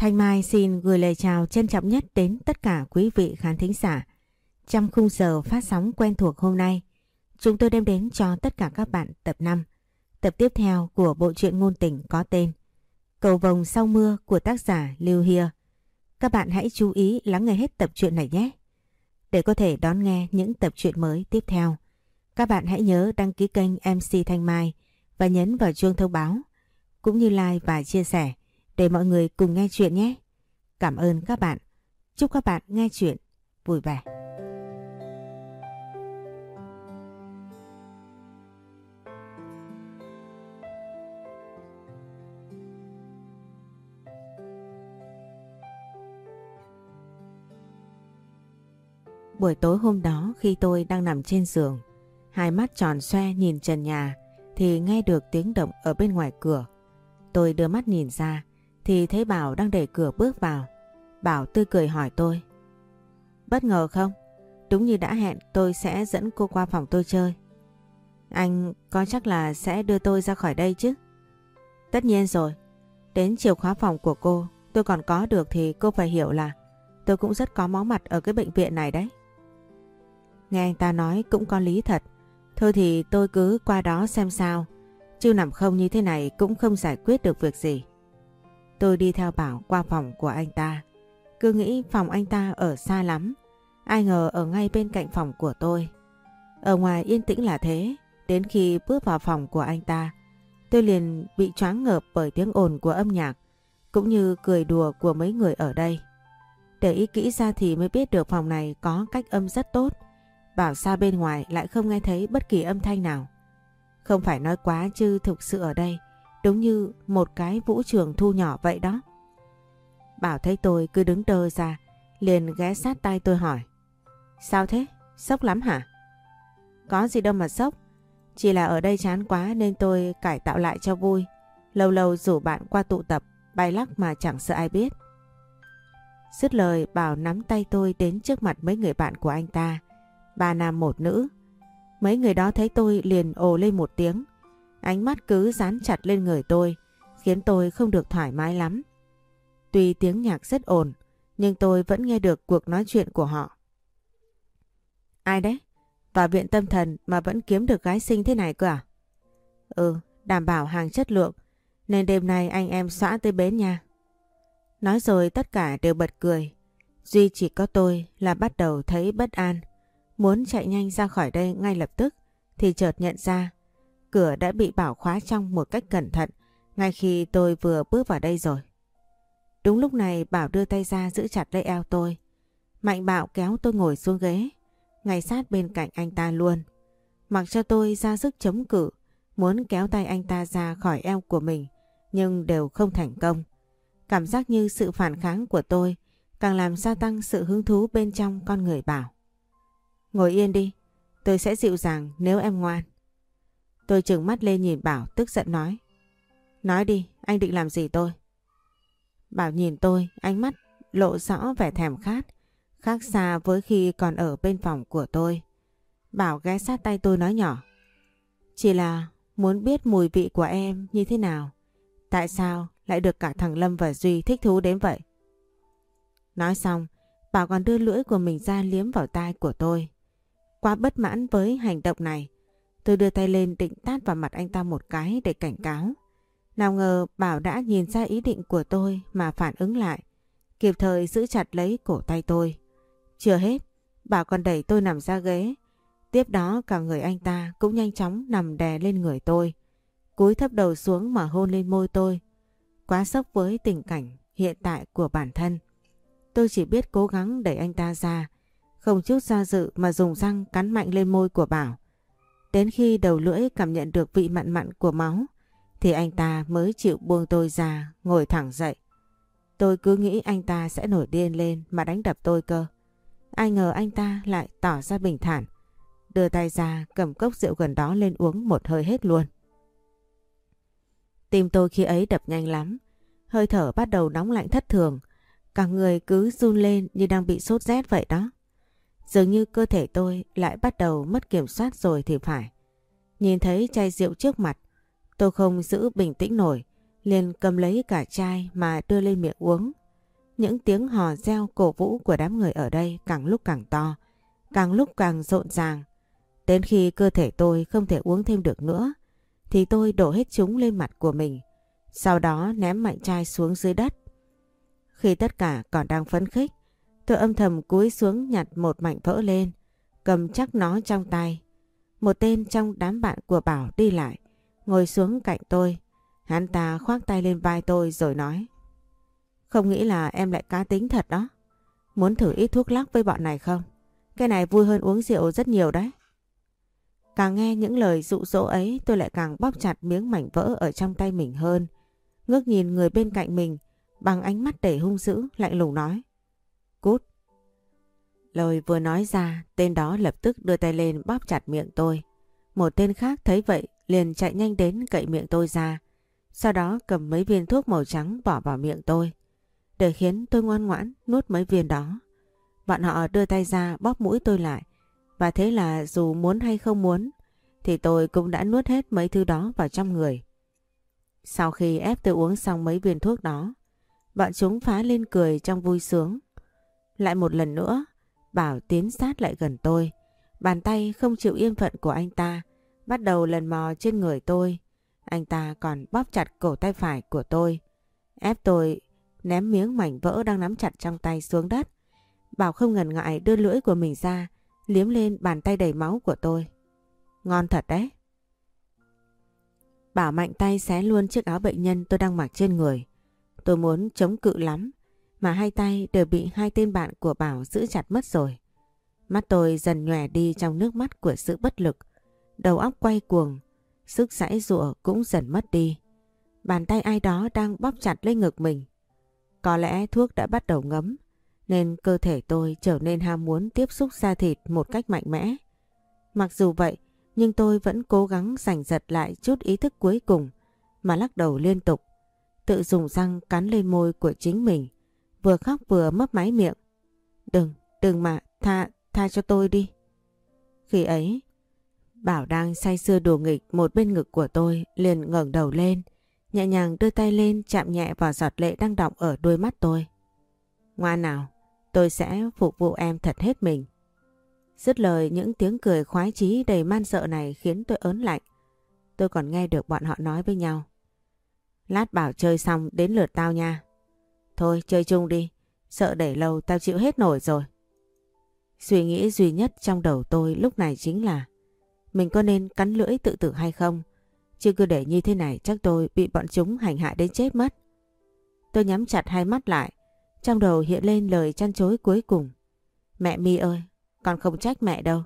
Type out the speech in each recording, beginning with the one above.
Thanh Mai xin gửi lời chào trân trọng nhất đến tất cả quý vị khán thính giả. Trong khung giờ phát sóng quen thuộc hôm nay, chúng tôi đem đến cho tất cả các bạn tập 5, tập tiếp theo của bộ truyện ngôn tình có tên Cầu vồng sau mưa của tác giả Lưu Hia. Các bạn hãy chú ý lắng nghe hết tập truyện này nhé. Để có thể đón nghe những tập truyện mới tiếp theo, các bạn hãy nhớ đăng ký kênh MC Thanh Mai và nhấn vào chuông thông báo, cũng như like và chia sẻ để mọi người cùng nghe chuyện nhé. Cảm ơn các bạn. Chúc các bạn nghe chuyện vui vẻ. Buổi tối hôm đó khi tôi đang nằm trên giường, hai mắt tròn xoe nhìn trần nhà thì nghe được tiếng động ở bên ngoài cửa. Tôi đưa mắt nhìn ra thì thấy Bảo đang đẩy cửa bước vào. Bảo tươi cười hỏi tôi. Bất ngờ không? Đúng như đã hẹn, tôi sẽ dẫn cô qua phòng tôi chơi. Anh có chắc là sẽ đưa tôi ra khỏi đây chứ? Tất nhiên rồi. Đến chìa khóa phòng của cô, tôi còn có được thì cô phải hiểu là tôi cũng rất có máu mặt ở cái bệnh viện này đấy. Nghe anh ta nói cũng có lý thật. Thôi thì tôi cứ qua đó xem sao. Chứ nằm không như thế này cũng không giải quyết được việc gì. Tôi đi theo Bảo qua phòng của anh ta. Cứ nghĩ phòng anh ta ở xa lắm. Ai ngờ ở ngay bên cạnh phòng của tôi. Ở ngoài yên tĩnh là thế. Đến khi bước vào phòng của anh ta, tôi liền bị choáng ngợp bởi tiếng ồn của âm nhạc, cũng như cười đùa của mấy người ở đây. Để ý kỹ ra thì mới biết được phòng này có cách âm rất tốt. Bảo xa bên ngoài lại không nghe thấy bất kỳ âm thanh nào. Không phải nói quá chứ thực sự ở đây Đúng như một cái vũ trường thu nhỏ vậy đó. Bảo thấy tôi cứ đứng đơ ra, liền ghé sát tay tôi hỏi. Sao thế? Sốc lắm hả? Có gì đâu mà sốc. Chỉ là ở đây chán quá nên tôi cải tạo lại cho vui. Lâu lâu rủ bạn qua tụ tập, bay lắc mà chẳng sợ ai biết. Dứt lời Bảo nắm tay tôi đến trước mặt mấy người bạn của anh ta. Ba nam một nữ. Mấy người đó thấy tôi liền ồ lên một tiếng. Ánh mắt cứ dán chặt lên người tôi, khiến tôi không được thoải mái lắm. Tuy tiếng nhạc rất ồn, nhưng tôi vẫn nghe được cuộc nói chuyện của họ. Ai đấy? Vào viện tâm thần mà vẫn kiếm được gái xinh thế này cơ à? Ừ, đảm bảo hàng chất lượng, nên đêm nay anh em xóa tới bến nha. Nói rồi tất cả đều bật cười. Duy chỉ có tôi là bắt đầu thấy bất an. Muốn chạy nhanh ra khỏi đây ngay lập tức thì chợt nhận ra Cửa đã bị bảo khóa trong một cách cẩn thận ngay khi tôi vừa bước vào đây rồi. Đúng lúc này Bảo đưa tay ra giữ chặt lấy eo tôi. Mạnh bạo kéo tôi ngồi xuống ghế, ngay sát bên cạnh anh ta luôn. Mặc cho tôi ra sức chống cự, muốn kéo tay anh ta ra khỏi eo của mình, nhưng đều không thành công. Cảm giác như sự phản kháng của tôi càng làm gia tăng sự hứng thú bên trong con người Bảo. Ngồi yên đi, tôi sẽ dịu dàng nếu em ngoan. Tôi trừng mắt lên nhìn Bảo tức giận nói. Nói đi, anh định làm gì tôi? Bảo nhìn tôi, ánh mắt lộ rõ vẻ thèm khát, khác xa với khi còn ở bên phòng của tôi. Bảo ghé sát tay tôi nói nhỏ. Chỉ là muốn biết mùi vị của em như thế nào. Tại sao lại được cả thằng Lâm và Duy thích thú đến vậy? Nói xong, Bảo còn đưa lưỡi của mình ra liếm vào tai của tôi. Quá bất mãn với hành động này, Tôi đưa tay lên định tát vào mặt anh ta một cái để cảnh cáo. Nào ngờ Bảo đã nhìn ra ý định của tôi mà phản ứng lại. Kịp thời giữ chặt lấy cổ tay tôi. Chưa hết, Bảo còn đẩy tôi nằm ra ghế. Tiếp đó cả người anh ta cũng nhanh chóng nằm đè lên người tôi. Cúi thấp đầu xuống mà hôn lên môi tôi. Quá sốc với tình cảnh hiện tại của bản thân. Tôi chỉ biết cố gắng đẩy anh ta ra. Không chút do dự mà dùng răng cắn mạnh lên môi của Bảo. Đến khi đầu lưỡi cảm nhận được vị mặn mặn của máu, thì anh ta mới chịu buông tôi ra, ngồi thẳng dậy. Tôi cứ nghĩ anh ta sẽ nổi điên lên mà đánh đập tôi cơ. Ai ngờ anh ta lại tỏ ra bình thản. Đưa tay ra cầm cốc rượu gần đó lên uống một hơi hết luôn. Tim tôi khi ấy đập nhanh lắm. Hơi thở bắt đầu nóng lạnh thất thường. Cả người cứ run lên như đang bị sốt rét vậy đó. Dường như cơ thể tôi lại bắt đầu mất kiểm soát rồi thì phải. Nhìn thấy chai rượu trước mặt, tôi không giữ bình tĩnh nổi, liền cầm lấy cả chai mà đưa lên miệng uống. những tiếng hò reo cổ vũ của đám người ở đây càng lúc càng to, càng lúc càng rộn ràng. Đến khi cơ thể tôi không thể uống thêm được nữa, thì tôi đổ hết chúng lên mặt của mình. Sau đó ném mạnh chai xuống dưới đất. Khi tất cả còn đang phấn khích, tôi âm thầm cúi xuống nhặt một mảnh vỡ lên, cầm chắc nó trong tay. Một tên trong đám bạn của Bảo đi lại, ngồi xuống cạnh tôi. Hắn ta khoác tay lên vai tôi rồi nói. Không nghĩ là em lại cá tính thật đó. Muốn thử ít thuốc lắc với bọn này không? Cái này vui hơn uống rượu rất nhiều đấy. Càng nghe những lời dụ dỗ ấy tôi lại càng bóp chặt miếng mảnh vỡ ở trong tay mình hơn. Ngước nhìn người bên cạnh mình bằng ánh mắt đầy hung dữ lạnh lùng nói. Cút. Lời vừa nói ra tên đó lập tức đưa tay lên bóp chặt miệng tôi. Một tên khác thấy vậy liền chạy nhanh đến cậy miệng tôi ra. Sau đó cầm mấy viên thuốc màu trắng bỏ vào miệng tôi. Để khiến tôi ngoan ngoãn nuốt mấy viên đó. Bọn họ đưa tay ra bóp mũi tôi lại. Và thế là dù muốn hay không muốn thì tôi cũng đã nuốt hết mấy thứ đó vào trong người. Sau khi ép tôi uống xong mấy viên thuốc đó, bọn chúng phá lên cười trong vui sướng. Lại một lần nữa, Bảo tiến sát lại gần tôi. Bàn tay không chịu yên phận của anh ta, bắt đầu lần mò trên người tôi. Anh ta còn bóp chặt cổ tay phải của tôi. Ép tôi ném miếng mảnh vỡ đang nắm chặt trong tay xuống đất. Bảo không ngần ngại đưa lưỡi của mình ra, liếm lên bàn tay đầy máu của tôi. Ngon thật đấy. Bảo mạnh tay xé luôn chiếc áo bệnh nhân tôi đang mặc trên người. Tôi muốn chống cự lắm, mà hai tay đều bị hai tên bạn của Bảo giữ chặt mất rồi. Mắt tôi dần nhòe đi trong nước mắt của sự bất lực. Đầu óc quay cuồng, sức sãi rụa cũng dần mất đi. Bàn tay ai đó đang bóp chặt lên ngực mình. Có lẽ thuốc đã bắt đầu ngấm, nên cơ thể tôi trở nên ham muốn tiếp xúc da thịt một cách mạnh mẽ. Mặc dù vậy, nhưng tôi vẫn cố gắng giành giật lại chút ý thức cuối cùng mà lắc đầu liên tục, tự dùng răng cắn lên môi của chính mình, vừa khóc vừa mấp máy miệng. Đừng, đừng mà, tha, tha cho tôi đi. Khi ấy, Bảo đang say sưa đùa nghịch một bên ngực của tôi liền ngẩng đầu lên, nhẹ nhàng đưa tay lên chạm nhẹ vào giọt lệ đang đọng ở đôi mắt tôi. Ngoan nào, tôi sẽ phục vụ em thật hết mình. Dứt lời những tiếng cười khoái chí đầy man sợ này khiến tôi ớn lạnh. Tôi còn nghe được bọn họ nói với nhau. Lát bảo chơi xong đến lượt tao nha. Thôi chơi chung đi, sợ để lâu tao chịu hết nổi rồi. Suy nghĩ duy nhất trong đầu tôi lúc này chính là mình có nên cắn lưỡi tự tử hay không? Chứ cứ để như thế này chắc tôi bị bọn chúng hành hạ đến chết mất. Tôi nhắm chặt hai mắt lại, trong đầu hiện lên lời chăn chối cuối cùng. Mẹ mi ơi, con không trách mẹ đâu.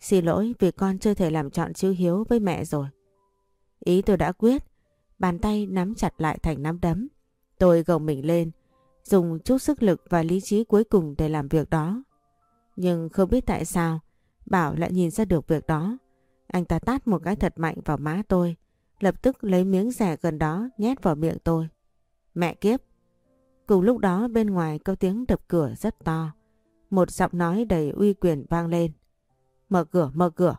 Xin lỗi vì con chưa thể làm chọn chữ hiếu với mẹ rồi. Ý tôi đã quyết, bàn tay nắm chặt lại thành nắm đấm. Tôi gồng mình lên, dùng chút sức lực và lý trí cuối cùng để làm việc đó. Nhưng không biết tại sao, Bảo lại nhìn ra được việc đó. Anh ta tát một cái thật mạnh vào má tôi, lập tức lấy miếng rẻ gần đó nhét vào miệng tôi. Mẹ kiếp! Cùng lúc đó bên ngoài có tiếng đập cửa rất to. Một giọng nói đầy uy quyền vang lên. Mở cửa, mở cửa.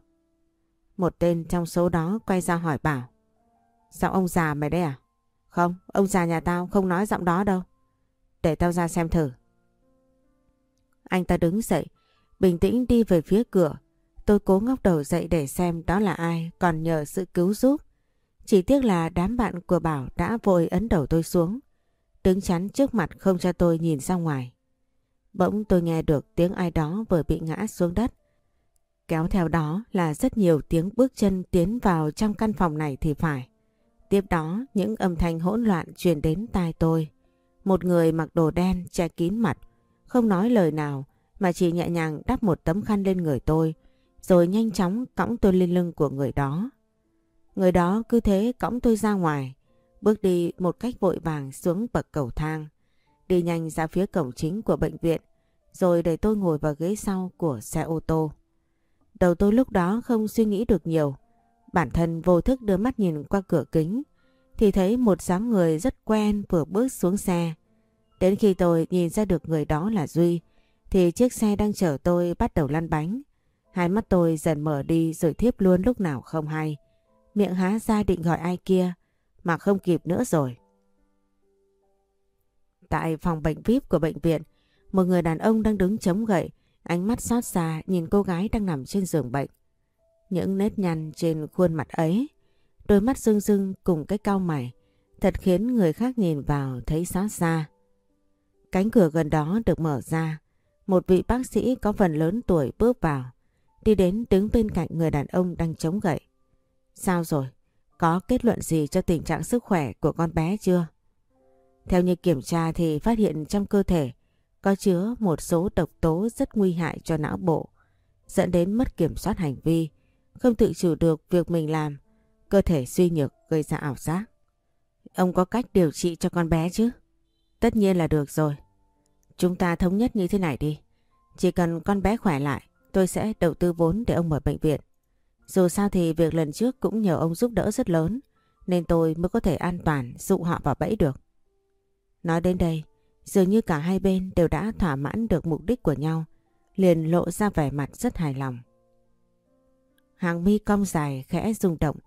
Một tên trong số đó quay ra hỏi bảo. Giọng ông già mày đấy à? Không, ông già nhà tao không nói giọng đó đâu. Để tao ra xem thử. Anh ta đứng dậy, bình tĩnh đi về phía cửa. Tôi cố ngóc đầu dậy để xem đó là ai, còn nhờ sự cứu giúp. Chỉ tiếc là đám bạn của Bảo đã vội ấn đầu tôi xuống, đứng chắn trước mặt không cho tôi nhìn ra ngoài. Bỗng tôi nghe được tiếng ai đó vừa bị ngã xuống đất. Kéo theo đó là rất nhiều tiếng bước chân tiến vào trong căn phòng này thì phải. Tiếp đó những âm thanh hỗn loạn truyền đến tai tôi. Một người mặc đồ đen che kín mặt, không nói lời nào mà chỉ nhẹ nhàng đắp một tấm khăn lên người tôi, rồi nhanh chóng cõng tôi lên lưng của người đó. Người đó cứ thế cõng tôi ra ngoài, bước đi một cách vội vàng xuống bậc cầu thang đi nhanh ra phía cổng chính của bệnh viện, rồi để tôi ngồi vào ghế sau của xe ô tô. Đầu tôi lúc đó không suy nghĩ được nhiều, bản thân vô thức đưa mắt nhìn qua cửa kính, thì thấy một dáng người rất quen vừa bước xuống xe. Đến khi tôi nhìn ra được người đó là Duy, thì chiếc xe đang chở tôi bắt đầu lăn bánh. Hai mắt tôi dần mở đi rồi thiếp luôn lúc nào không hay. Miệng há ra định gọi ai kia, mà không kịp nữa rồi. tại phòng bệnh VIP của bệnh viện, một người đàn ông đang đứng chống gậy, ánh mắt xót xa nhìn cô gái đang nằm trên giường bệnh. Những nét nhăn trên khuôn mặt ấy, đôi mắt rưng rưng cùng cái cau mày, thật khiến người khác nhìn vào thấy xót xa. Cánh cửa gần đó được mở ra, một vị bác sĩ có phần lớn tuổi bước vào, đi đến đứng bên cạnh người đàn ông đang chống gậy. Sao rồi? Có kết luận gì cho tình trạng sức khỏe của con bé chưa? Theo như kiểm tra thì phát hiện trong cơ thể có chứa một số độc tố rất nguy hại cho não bộ, dẫn đến mất kiểm soát hành vi, không tự chủ được việc mình làm, cơ thể suy nhược gây ra ảo giác. Ông có cách điều trị cho con bé chứ? Tất nhiên là được rồi. Chúng ta thống nhất như thế này đi. Chỉ cần con bé khỏe lại, tôi sẽ đầu tư vốn để ông mở bệnh viện. Dù sao thì việc lần trước cũng nhờ ông giúp đỡ rất lớn, nên tôi mới có thể an toàn dụ họ vào bẫy được. Nói đến đây, dường như cả hai bên đều đã thỏa mãn được mục đích của nhau, liền lộ ra vẻ mặt rất hài lòng. Hàng mi cong dài khẽ rung động.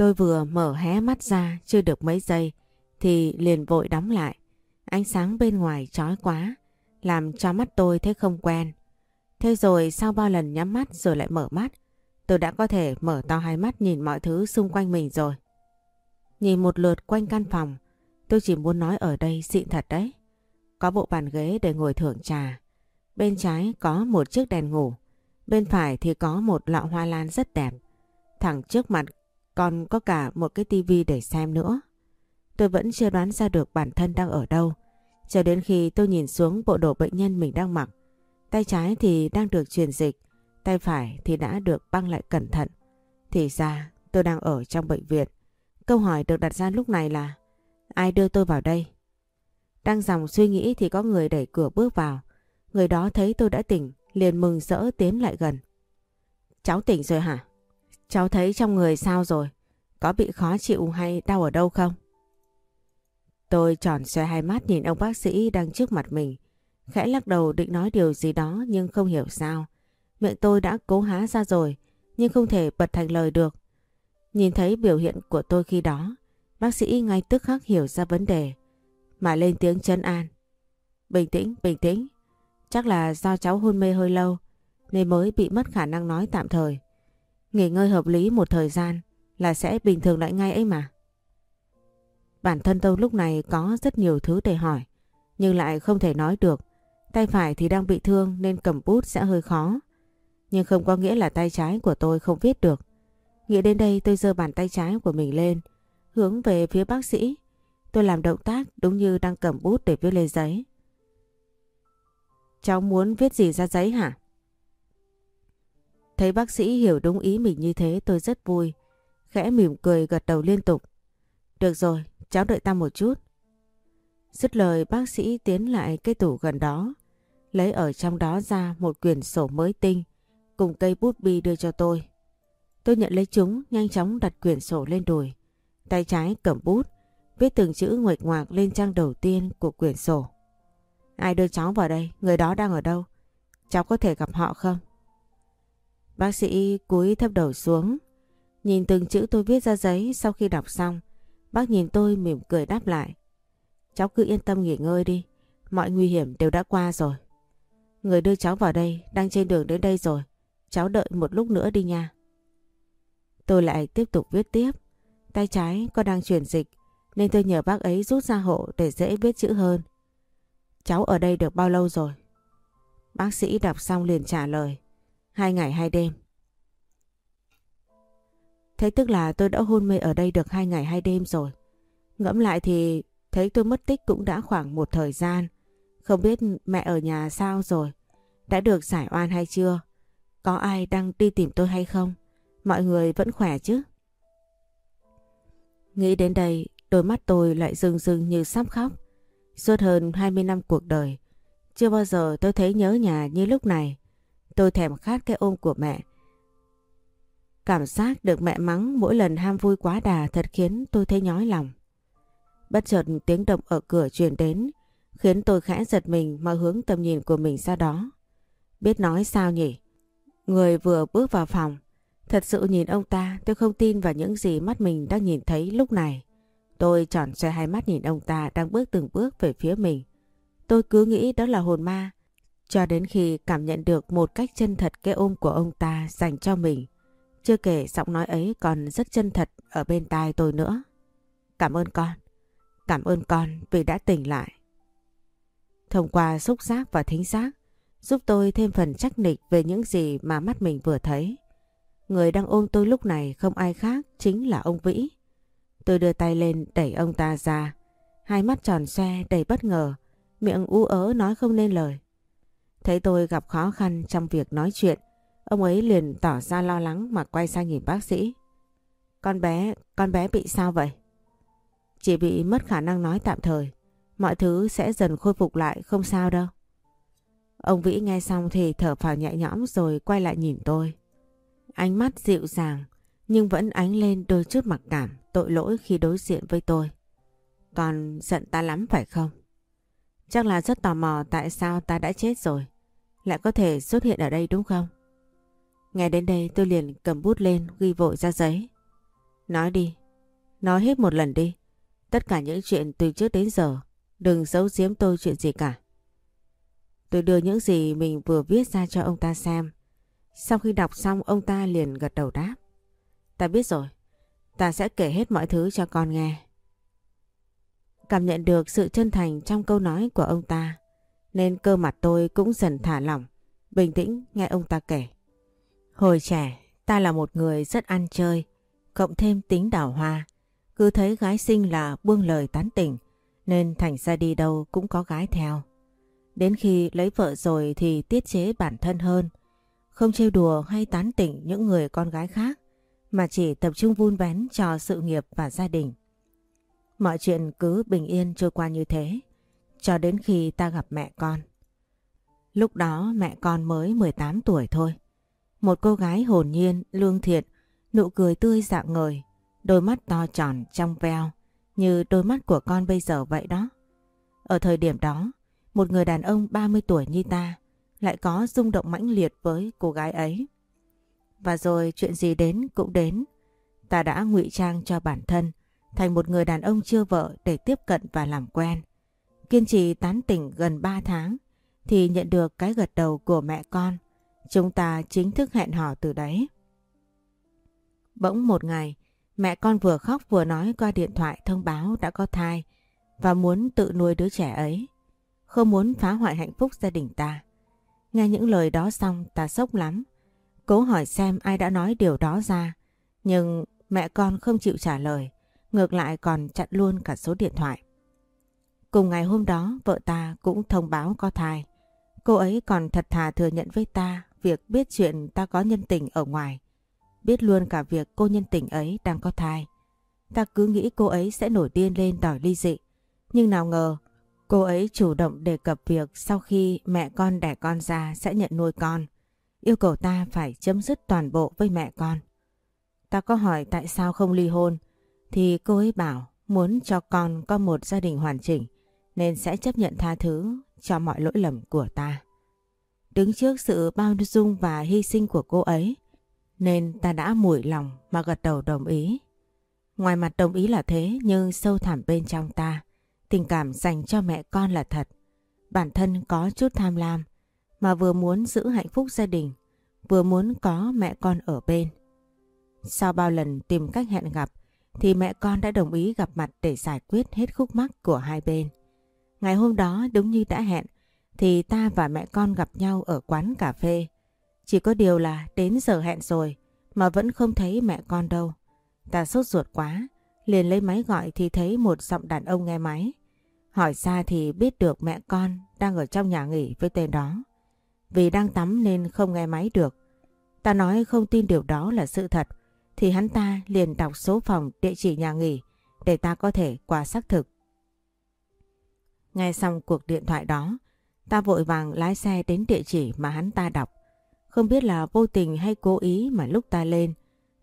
Tôi vừa mở hé mắt ra chưa được mấy giây thì liền vội đóng lại. Ánh sáng bên ngoài chói quá, làm cho mắt tôi thấy không quen. Thế rồi sau bao lần nhắm mắt rồi lại mở mắt, tôi đã có thể mở to hai mắt nhìn mọi thứ xung quanh mình rồi. Nhìn một lượt quanh căn phòng, tôi chỉ muốn nói ở đây xịn thật đấy. Có bộ bàn ghế để ngồi thưởng trà. Bên trái có một chiếc đèn ngủ. Bên phải thì có một lọ hoa lan rất đẹp. Thẳng trước mặt còn có cả một cái tivi để xem nữa. Tôi vẫn chưa đoán ra được bản thân đang ở đâu. Cho đến khi tôi nhìn xuống bộ đồ bệnh nhân mình đang mặc. Tay trái thì đang được truyền dịch, tay phải thì đã được băng lại cẩn thận. Thì ra tôi đang ở trong bệnh viện. Câu hỏi được đặt ra lúc này là ai đưa tôi vào đây? Đang dòng suy nghĩ thì có người đẩy cửa bước vào. Người đó thấy tôi đã tỉnh, liền mừng rỡ tiến lại gần. Cháu tỉnh rồi hả? Cháu thấy trong người sao rồi? Có bị khó chịu hay đau ở đâu không? Tôi tròn xoe hai mắt nhìn ông bác sĩ đang trước mặt mình. Khẽ lắc đầu định nói điều gì đó nhưng không hiểu sao. Miệng tôi đã cố há ra rồi nhưng không thể bật thành lời được. Nhìn thấy biểu hiện của tôi khi đó, bác sĩ ngay tức khắc hiểu ra vấn đề mà lên tiếng chân an. Bình tĩnh, bình tĩnh. Chắc là do cháu hôn mê hơi lâu nên mới bị mất khả năng nói tạm thời. Nghỉ ngơi hợp lý một thời gian là sẽ bình thường lại ngay ấy mà. Bản thân tôi lúc này có rất nhiều thứ để hỏi, nhưng lại không thể nói được. Tay phải thì đang bị thương nên cầm bút sẽ hơi khó. Nhưng không có nghĩa là tay trái của tôi không viết được. Nghĩ đến đây tôi giơ bàn tay trái của mình lên, hướng về phía bác sĩ Tôi làm động tác đúng như đang cầm bút để viết lên giấy. Cháu muốn viết gì ra giấy hả? Thấy bác sĩ hiểu đúng ý mình như thế tôi rất vui. Khẽ mỉm cười gật đầu liên tục. Được rồi, cháu đợi ta một chút. Dứt lời bác sĩ tiến lại cái tủ gần đó. Lấy ở trong đó ra một quyển sổ mới tinh cùng cây bút bi đưa cho tôi. Tôi nhận lấy chúng nhanh chóng đặt quyển sổ lên đùi. Tay trái cầm bút viết từng chữ nguệch ngoạc lên trang đầu tiên của quyển sổ. Ai đưa cháu vào đây? Người đó đang ở đâu? Cháu có thể gặp họ không? Bác sĩ cúi thấp đầu xuống, nhìn từng chữ tôi viết ra giấy sau khi đọc xong. Bác nhìn tôi mỉm cười đáp lại. Cháu cứ yên tâm nghỉ ngơi đi, mọi nguy hiểm đều đã qua rồi. Người đưa cháu vào đây đang trên đường đến đây rồi, cháu đợi một lúc nữa đi nha. Tôi lại tiếp tục viết tiếp, tay trái có đang chuyển dịch nên tôi nhờ bác ấy rút ra hộ để dễ viết chữ hơn. Cháu ở đây được bao lâu rồi? Bác sĩ đọc xong liền trả lời. Hai ngày hai đêm. Thế tức là tôi đã hôn mê ở đây được hai ngày hai đêm rồi. Ngẫm lại thì thấy tôi mất tích cũng đã khoảng một thời gian. Không biết mẹ ở nhà sao rồi? Đã được giải oan hay chưa? Có ai đang đi tìm tôi hay không? Mọi người vẫn khỏe chứ? Nghĩ đến đây Đôi mắt tôi lại rưng rưng như sắp khóc. Suốt hơn 20 năm cuộc đời, chưa bao giờ tôi thấy nhớ nhà như lúc này. Tôi thèm khát cái ôm của mẹ. Cảm giác được mẹ mắng mỗi lần ham vui quá đà thật khiến tôi thấy nhói lòng. Bất chợt tiếng động ở cửa truyền đến, khiến tôi khẽ giật mình mà hướng tầm nhìn của mình ra đó. Biết nói sao nhỉ? Người vừa bước vào phòng, thật sự nhìn ông ta tôi không tin vào những gì mắt mình đang nhìn thấy lúc này. Tôi tròn xoay hai mắt nhìn ông ta đang bước từng bước về phía mình. Tôi cứ nghĩ đó là hồn ma. Cho đến khi cảm nhận được một cách chân thật cái ôm của ông ta dành cho mình. Chưa kể giọng nói ấy còn rất chân thật ở bên tai tôi nữa. Cảm ơn con. Cảm ơn con vì đã tỉnh lại. Thông qua xúc giác và thính giác giúp tôi thêm phần chắc nịch về những gì mà mắt mình vừa thấy. Người đang ôm tôi lúc này không ai khác chính là ông Vĩ. Tôi đưa tay lên đẩy ông ta ra. Hai mắt tròn xe đầy bất ngờ, miệng u ớ nói không nên lời. Thấy tôi gặp khó khăn trong việc nói chuyện, ông ấy liền tỏ ra lo lắng mà quay sang nhìn bác sĩ. Con bé, con bé bị sao vậy? Chỉ bị mất khả năng nói tạm thời. Mọi thứ sẽ dần khôi phục lại không sao đâu. Ông Vĩ nghe xong thì thở phào nhẹ nhõm rồi quay lại nhìn tôi. Ánh mắt dịu dàng nhưng vẫn ánh lên đôi chút mặc cảm, tội lỗi khi đối diện với tôi. Toàn giận ta lắm phải không? Chắc là rất tò mò tại sao ta đã chết rồi. Lại có thể xuất hiện ở đây đúng không? Nghe đến đây tôi liền cầm bút lên, ghi vội ra giấy. Nói đi. Nói hết một lần đi. Tất cả những chuyện từ trước đến giờ. Đừng giấu giếm tôi chuyện gì cả. Tôi đưa những gì mình vừa viết ra cho ông ta xem. Sau khi đọc xong, ông ta liền gật đầu đáp. Ta biết rồi. Ta sẽ kể hết mọi thứ cho con nghe. Cảm nhận được sự chân thành trong câu nói của ông ta. Nên cơ mặt tôi cũng dần thả lỏng. Bình tĩnh nghe ông ta kể. Hồi trẻ ta là một người rất ăn chơi. Cộng thêm tính đào hoa. Cứ thấy gái xinh là buông lời tán tỉnh. Nên thành ra đi đâu cũng có gái theo. Đến khi lấy vợ rồi thì tiết chế bản thân hơn. Không trêu đùa hay tán tỉnh những người con gái khác mà chỉ tập trung vun vén cho sự nghiệp và gia đình. Mọi chuyện cứ bình yên trôi qua như thế, cho đến khi ta gặp mẹ con. Lúc đó mẹ con mới 18 tuổi thôi. Một cô gái hồn nhiên, lương thiện, nụ cười tươi dạng ngời, đôi mắt to tròn trong veo, như đôi mắt của con bây giờ vậy đó. Ở thời điểm đó, một người đàn ông 30 tuổi như ta lại có rung động mãnh liệt với cô gái ấy. Và rồi chuyện gì đến cũng đến. Ta đã ngụy trang cho bản thân thành một người đàn ông chưa vợ để tiếp cận và làm quen. Kiên trì tán tỉnh gần 3 tháng thì nhận được cái gật đầu của mẹ con. Chúng ta chính thức hẹn hò từ đấy. Bỗng một ngày, mẹ con vừa khóc vừa nói qua điện thoại thông báo đã có thai và muốn tự nuôi đứa trẻ ấy. Không muốn phá hoại hạnh phúc gia đình ta. Nghe những lời đó xong ta sốc lắm. Cố hỏi xem ai đã nói điều đó ra. Nhưng mẹ con không chịu trả lời. Ngược lại còn chặn luôn cả số điện thoại. Cùng ngày hôm đó vợ ta cũng thông báo có thai. Cô ấy còn thật thà thừa nhận với ta việc biết chuyện ta có nhân tình ở ngoài. Biết luôn cả việc cô nhân tình ấy đang có thai. Ta cứ nghĩ cô ấy sẽ nổi điên lên đòi ly dị. Nhưng nào ngờ cô ấy chủ động đề cập việc sau khi mẹ con đẻ con ra sẽ nhận nuôi con yêu cầu ta phải chấm dứt toàn bộ với mẹ con. Ta có hỏi tại sao không ly hôn, thì cô ấy bảo muốn cho con có một gia đình hoàn chỉnh nên sẽ chấp nhận tha thứ cho mọi lỗi lầm của ta. Đứng trước sự bao dung và hy sinh của cô ấy nên ta đã mủi lòng mà gật đầu đồng ý. Ngoài mặt đồng ý là thế nhưng sâu thẳm bên trong ta tình cảm dành cho mẹ con là thật. Bản thân có chút tham lam mà vừa muốn giữ hạnh phúc gia đình, vừa muốn có mẹ con ở bên. Sau bao lần tìm cách hẹn gặp thì mẹ con đã đồng ý gặp mặt để giải quyết hết khúc mắc của hai bên. Ngày hôm đó đúng như đã hẹn thì ta và mẹ con gặp nhau ở quán cà phê. Chỉ có điều là đến giờ hẹn rồi mà vẫn không thấy mẹ con đâu. Ta sốt ruột quá, liền lấy máy gọi thì thấy một giọng đàn ông nghe máy. Hỏi ra thì biết được mẹ con đang ở trong nhà nghỉ với tên đó. Vì đang tắm nên không nghe máy được. Ta nói không tin điều đó là sự thật thì hắn ta liền đọc số phòng địa chỉ nhà nghỉ để ta có thể qua xác thực. Nghe xong cuộc điện thoại đó, ta vội vàng lái xe đến địa chỉ mà hắn ta đọc. Không biết là vô tình hay cố ý mà lúc ta lên,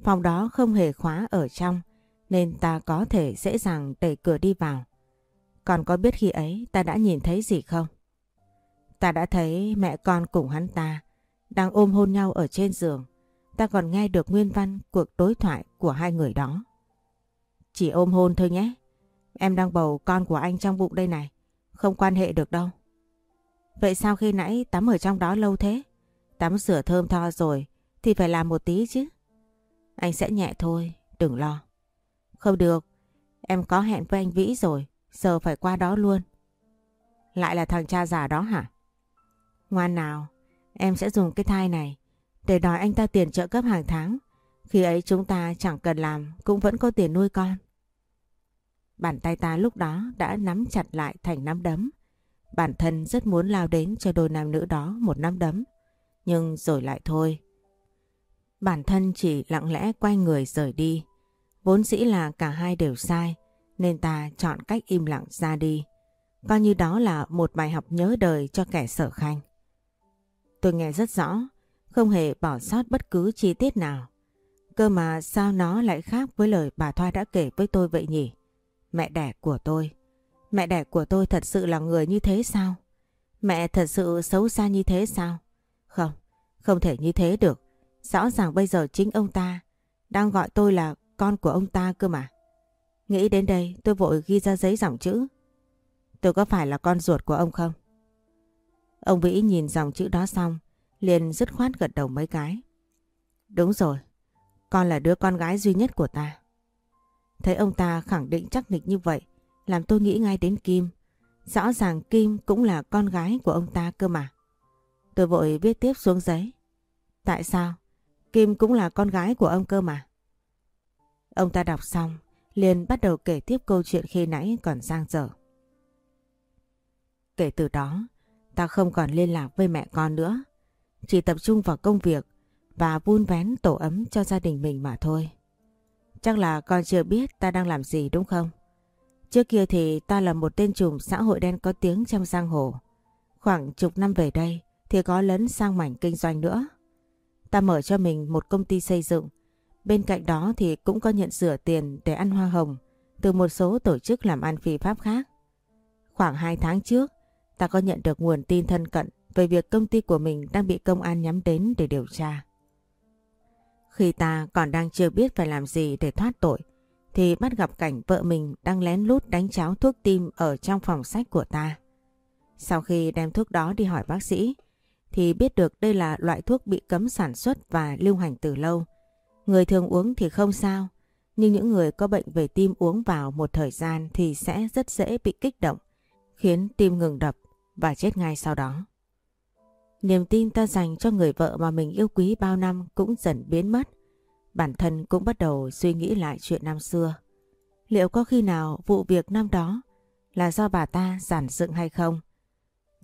phòng đó không hề khóa ở trong nên ta có thể dễ dàng đẩy cửa đi vào. Còn có biết khi ấy ta đã nhìn thấy gì không? Ta đã thấy mẹ con cùng hắn ta đang ôm hôn nhau ở trên giường. Ta còn nghe được nguyên văn cuộc đối thoại của hai người đó. Chỉ ôm hôn thôi nhé. Em đang bầu con của anh trong bụng đây này. Không quan hệ được đâu. Vậy sao khi nãy tắm ở trong đó lâu thế? Tắm rửa thơm tho rồi thì phải làm một tí chứ. Anh sẽ nhẹ thôi, đừng lo. Không được, em có hẹn với anh Vĩ rồi, giờ phải qua đó luôn. Lại là thằng cha già đó hả? Ngoan nào, em sẽ dùng cái thai này để đòi anh ta tiền trợ cấp hàng tháng. Khi ấy chúng ta chẳng cần làm cũng vẫn có tiền nuôi con. Bàn tay ta lúc đó đã nắm chặt lại thành nắm đấm. Bản thân rất muốn lao đến cho đôi nam nữ đó một nắm đấm. Nhưng rồi lại thôi. Bản thân chỉ lặng lẽ quay người rời đi. Vốn dĩ là cả hai đều sai, nên ta chọn cách im lặng ra đi. Coi như đó là một bài học nhớ đời cho kẻ sở khanh. Tôi nghe rất rõ, không hề bỏ sót bất cứ chi tiết nào. Cơ mà sao nó lại khác với lời bà Thoa đã kể với tôi vậy nhỉ? Mẹ đẻ của tôi. Mẹ đẻ của tôi thật sự là người như thế sao? Mẹ thật sự xấu xa như thế sao? Không, không thể như thế được. Rõ ràng bây giờ chính ông ta đang gọi tôi là con của ông ta cơ mà. Nghĩ đến đây tôi vội ghi ra giấy dòng chữ. Tôi có phải là con ruột của ông không? Ông Vĩ nhìn dòng chữ đó xong, liền dứt khoát gật đầu mấy cái. Đúng rồi, con là đứa con gái duy nhất của ta. Thấy ông ta khẳng định chắc nịch như vậy, làm tôi nghĩ ngay đến Kim. Rõ ràng Kim cũng là con gái của ông ta cơ mà. Tôi vội viết tiếp xuống giấy. Tại sao? Kim cũng là con gái của ông cơ mà. Ông ta đọc xong, liền bắt đầu kể tiếp câu chuyện khi nãy còn giang dở. Kể từ đó, ta không còn liên lạc với mẹ con nữa. Chỉ tập trung vào công việc và vun vén tổ ấm cho gia đình mình mà thôi. Chắc là con chưa biết ta đang làm gì đúng không? Trước kia thì ta là một tên trùm xã hội đen có tiếng trong giang hồ. Khoảng chục năm về đây thì có lấn sang mảnh kinh doanh nữa. Ta mở cho mình một công ty xây dựng. Bên cạnh đó thì cũng có nhận rửa tiền để ăn hoa hồng từ một số tổ chức làm ăn phi pháp khác. Khoảng 2 tháng trước, ta có nhận được nguồn tin thân cận về việc công ty của mình đang bị công an nhắm đến để điều tra. Khi ta còn đang chưa biết phải làm gì để thoát tội, thì bắt gặp cảnh vợ mình đang lén lút đánh cháo thuốc tim ở trong phòng sách của ta. Sau khi đem thuốc đó đi hỏi bác sĩ, thì biết được đây là loại thuốc bị cấm sản xuất và lưu hành từ lâu. Người thường uống thì không sao, nhưng những người có bệnh về tim uống vào một thời gian thì sẽ rất dễ bị kích động, khiến tim ngừng đập và chết ngay sau đó. Niềm tin ta dành cho người vợ mà mình yêu quý bao năm cũng dần biến mất. Bản thân cũng bắt đầu suy nghĩ lại chuyện năm xưa. Liệu có khi nào vụ việc năm đó là do bà ta giản dựng hay không?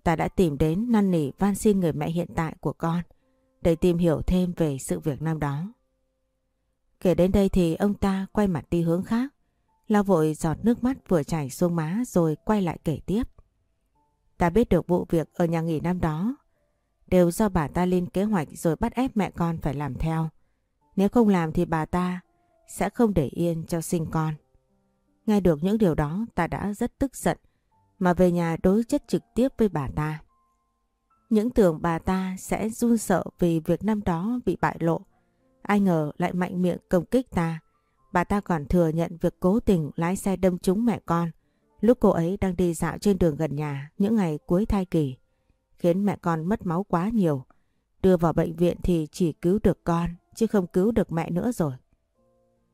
Ta đã tìm đến năn nỉ van xin người mẹ hiện tại của con để tìm hiểu thêm về sự việc năm đó. Kể đến đây thì ông ta quay mặt đi hướng khác, lau vội giọt nước mắt vừa chảy xuống má rồi quay lại kể tiếp. Ta biết được vụ việc ở nhà nghỉ năm đó đều do bà ta lên kế hoạch rồi bắt ép mẹ con phải làm theo. Nếu không làm thì bà ta sẽ không để yên cho sinh con. Nghe được những điều đó, ta đã rất tức giận, mà về nhà đối chất trực tiếp với bà ta. Những tưởng bà ta sẽ run sợ vì việc năm đó bị bại lộ. Ai ngờ lại mạnh miệng công kích ta. Bà ta còn thừa nhận việc cố tình lái xe đâm trúng mẹ con lúc cô ấy đang đi dạo trên đường gần nhà những ngày cuối thai kỳ khiến mẹ con mất máu quá nhiều. Đưa vào bệnh viện thì chỉ cứu được con, chứ không cứu được mẹ nữa rồi.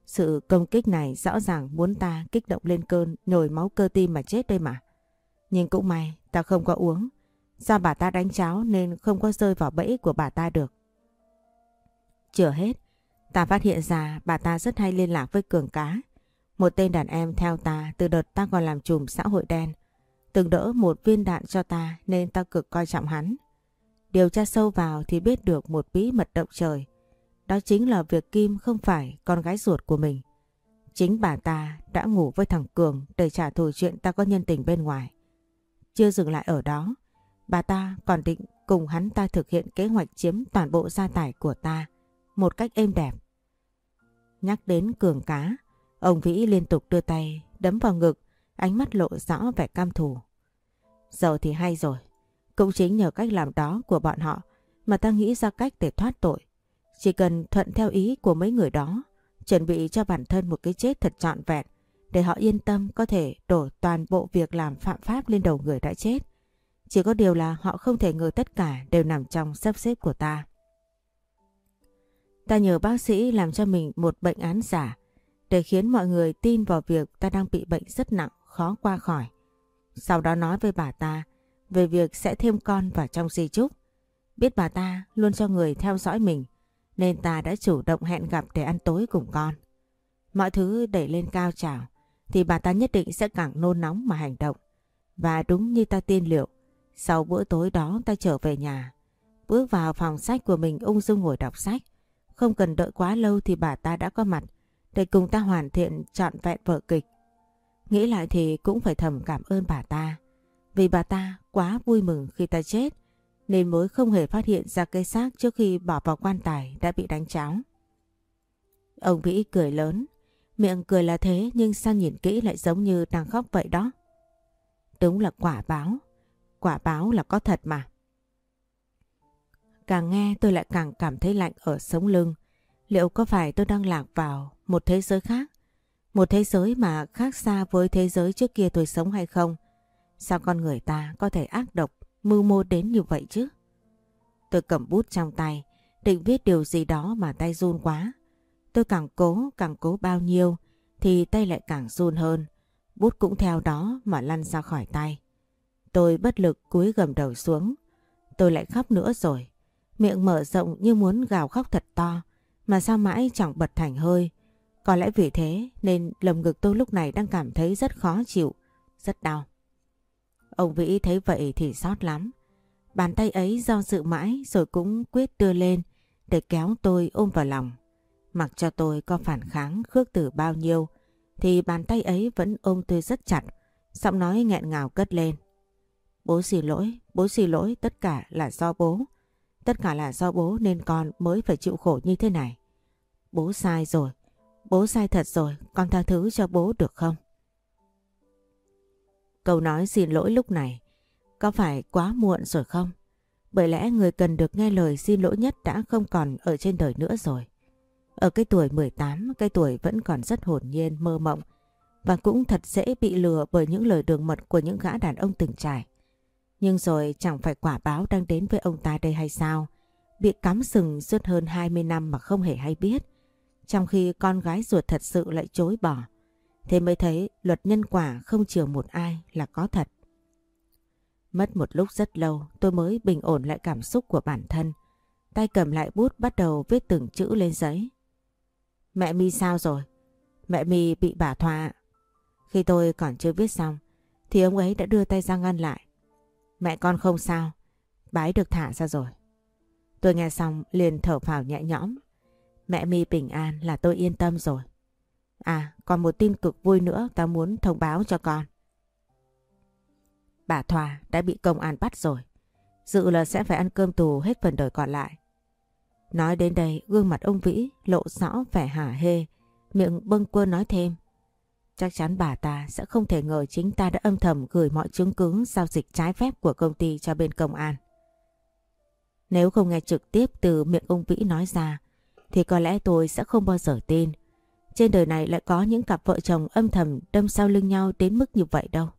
Sự công kích này rõ ràng muốn ta kích động lên cơn nhồi máu cơ tim mà chết đây mà. Nhưng cũng may ta không có uống. Do bà ta đánh cháo nên không có rơi vào bẫy của bà ta được. Chưa hết, ta phát hiện ra bà ta rất hay liên lạc với Cường Cá. Một tên đàn em theo ta từ đợt ta còn làm chùm xã hội đen từng đỡ một viên đạn cho ta nên ta cực coi trọng hắn. Điều tra sâu vào thì biết được một bí mật động trời. Đó chính là việc Kim không phải con gái ruột của mình. Chính bà ta đã ngủ với thằng Cường để trả thù chuyện ta có nhân tình bên ngoài. Chưa dừng lại ở đó, bà ta còn định cùng hắn ta thực hiện kế hoạch chiếm toàn bộ gia tài của ta một cách êm đẹp. Nhắc đến Cường cá, ông Vĩ liên tục đưa tay đấm vào ngực ánh mắt lộ rõ vẻ cam thù. Giờ thì hay rồi, cũng chính nhờ cách làm đó của bọn họ mà ta nghĩ ra cách để thoát tội. Chỉ cần thuận theo ý của mấy người đó, chuẩn bị cho bản thân một cái chết thật trọn vẹn, để họ yên tâm có thể đổ toàn bộ việc làm phạm pháp lên đầu người đã chết. Chỉ có điều là họ không thể ngờ tất cả đều nằm trong sắp xếp của ta. Ta nhờ bác sĩ làm cho mình một bệnh án giả để khiến mọi người tin vào việc ta đang bị bệnh rất nặng, khó qua khỏi. Sau đó nói với bà ta về việc sẽ thêm con vào trong di chúc. Biết bà ta luôn cho người theo dõi mình nên ta đã chủ động hẹn gặp để ăn tối cùng con. Mọi thứ đẩy lên cao trào thì bà ta nhất định sẽ càng nôn nóng mà hành động. Và đúng như ta tiên liệu, sau bữa tối đó ta trở về nhà, bước vào phòng sách của mình ung dung ngồi đọc sách. Không cần đợi quá lâu thì bà ta đã có mặt để cùng ta hoàn thiện trọn vẹn vở kịch. Nghĩ lại thì cũng phải thầm cảm ơn bà ta. Vì bà ta quá vui mừng khi ta chết nên mới không hề phát hiện ra cây xác trước khi bỏ vào quan tài đã bị đánh cháo. Ông Vĩ cười lớn, miệng cười là thế nhưng sang nhìn kỹ lại giống như đang khóc vậy đó. Đúng là quả báo, quả báo là có thật mà. Càng nghe tôi lại càng cảm thấy lạnh ở sống lưng. Liệu có phải tôi đang lạc vào một thế giới khác? Một thế giới mà khác xa với thế giới trước kia tôi sống hay không? Sao con người ta có thể ác độc, mưu mô đến như vậy chứ? Tôi cầm bút trong tay, định viết điều gì đó mà tay run quá. Tôi càng cố, càng cố bao nhiêu thì tay lại càng run hơn. Bút cũng theo đó mà lăn ra khỏi tay. Tôi bất lực cúi gầm đầu xuống. Tôi lại khóc nữa rồi. Miệng mở rộng như muốn gào khóc thật to. Mà sao mãi chẳng bật thành hơi. Có lẽ vì thế nên lồng ngực tôi lúc này đang cảm thấy rất khó chịu, rất đau. Ông Vĩ thấy vậy thì xót lắm. Bàn tay ấy do dự mãi rồi cũng quyết đưa lên để kéo tôi ôm vào lòng. Mặc cho tôi có phản kháng khước từ bao nhiêu thì bàn tay ấy vẫn ôm tôi rất chặt, giọng nói nghẹn ngào cất lên. Bố xin lỗi, bố xin lỗi, tất cả là do bố. Tất cả là do bố nên con mới phải chịu khổ như thế này. Bố sai rồi, bố sai thật rồi, con tha thứ cho bố được không? Câu nói xin lỗi lúc này có phải quá muộn rồi không? Bởi lẽ người cần được nghe lời xin lỗi nhất đã không còn ở trên đời nữa rồi. Ở cái tuổi 18, cái tuổi vẫn còn rất hồn nhiên, mơ mộng và cũng thật dễ bị lừa bởi những lời đường mật của những gã đàn ông từng trải. Nhưng rồi chẳng phải quả báo đang đến với ông ta đây hay sao? Bị cắm sừng suốt hơn 20 năm mà không hề hay biết. Trong khi con gái ruột thật sự lại chối bỏ. Thế mới thấy luật nhân quả không chiều một ai là có thật. Mất một lúc rất lâu tôi mới bình ổn lại cảm xúc của bản thân. Tay cầm lại bút bắt đầu viết từng chữ lên giấy. Mẹ mi sao rồi? Mẹ mi bị bà Thoa. Khi tôi còn chưa viết xong thì ông ấy đã đưa tay ra ngăn lại. Mẹ con không sao, bái được thả ra rồi. Tôi nghe xong liền thở phào nhẹ nhõm. Mẹ mi bình an là tôi yên tâm rồi. À, còn một tin cực vui nữa tao muốn thông báo cho con. Bà Thoa đã bị công an bắt rồi. Dự là sẽ phải ăn cơm tù hết phần đời còn lại. Nói đến đây gương mặt ông Vĩ lộ rõ vẻ hả hê, miệng bâng quơ nói thêm. Chắc chắn bà ta sẽ không thể ngờ chính ta đã âm thầm gửi mọi chứng cứ giao dịch trái phép của công ty cho bên công an. Nếu không nghe trực tiếp từ miệng ông Vĩ nói ra, thì có lẽ tôi sẽ không bao giờ tin. Trên đời này lại có những cặp vợ chồng âm thầm đâm sau lưng nhau đến mức như vậy đâu.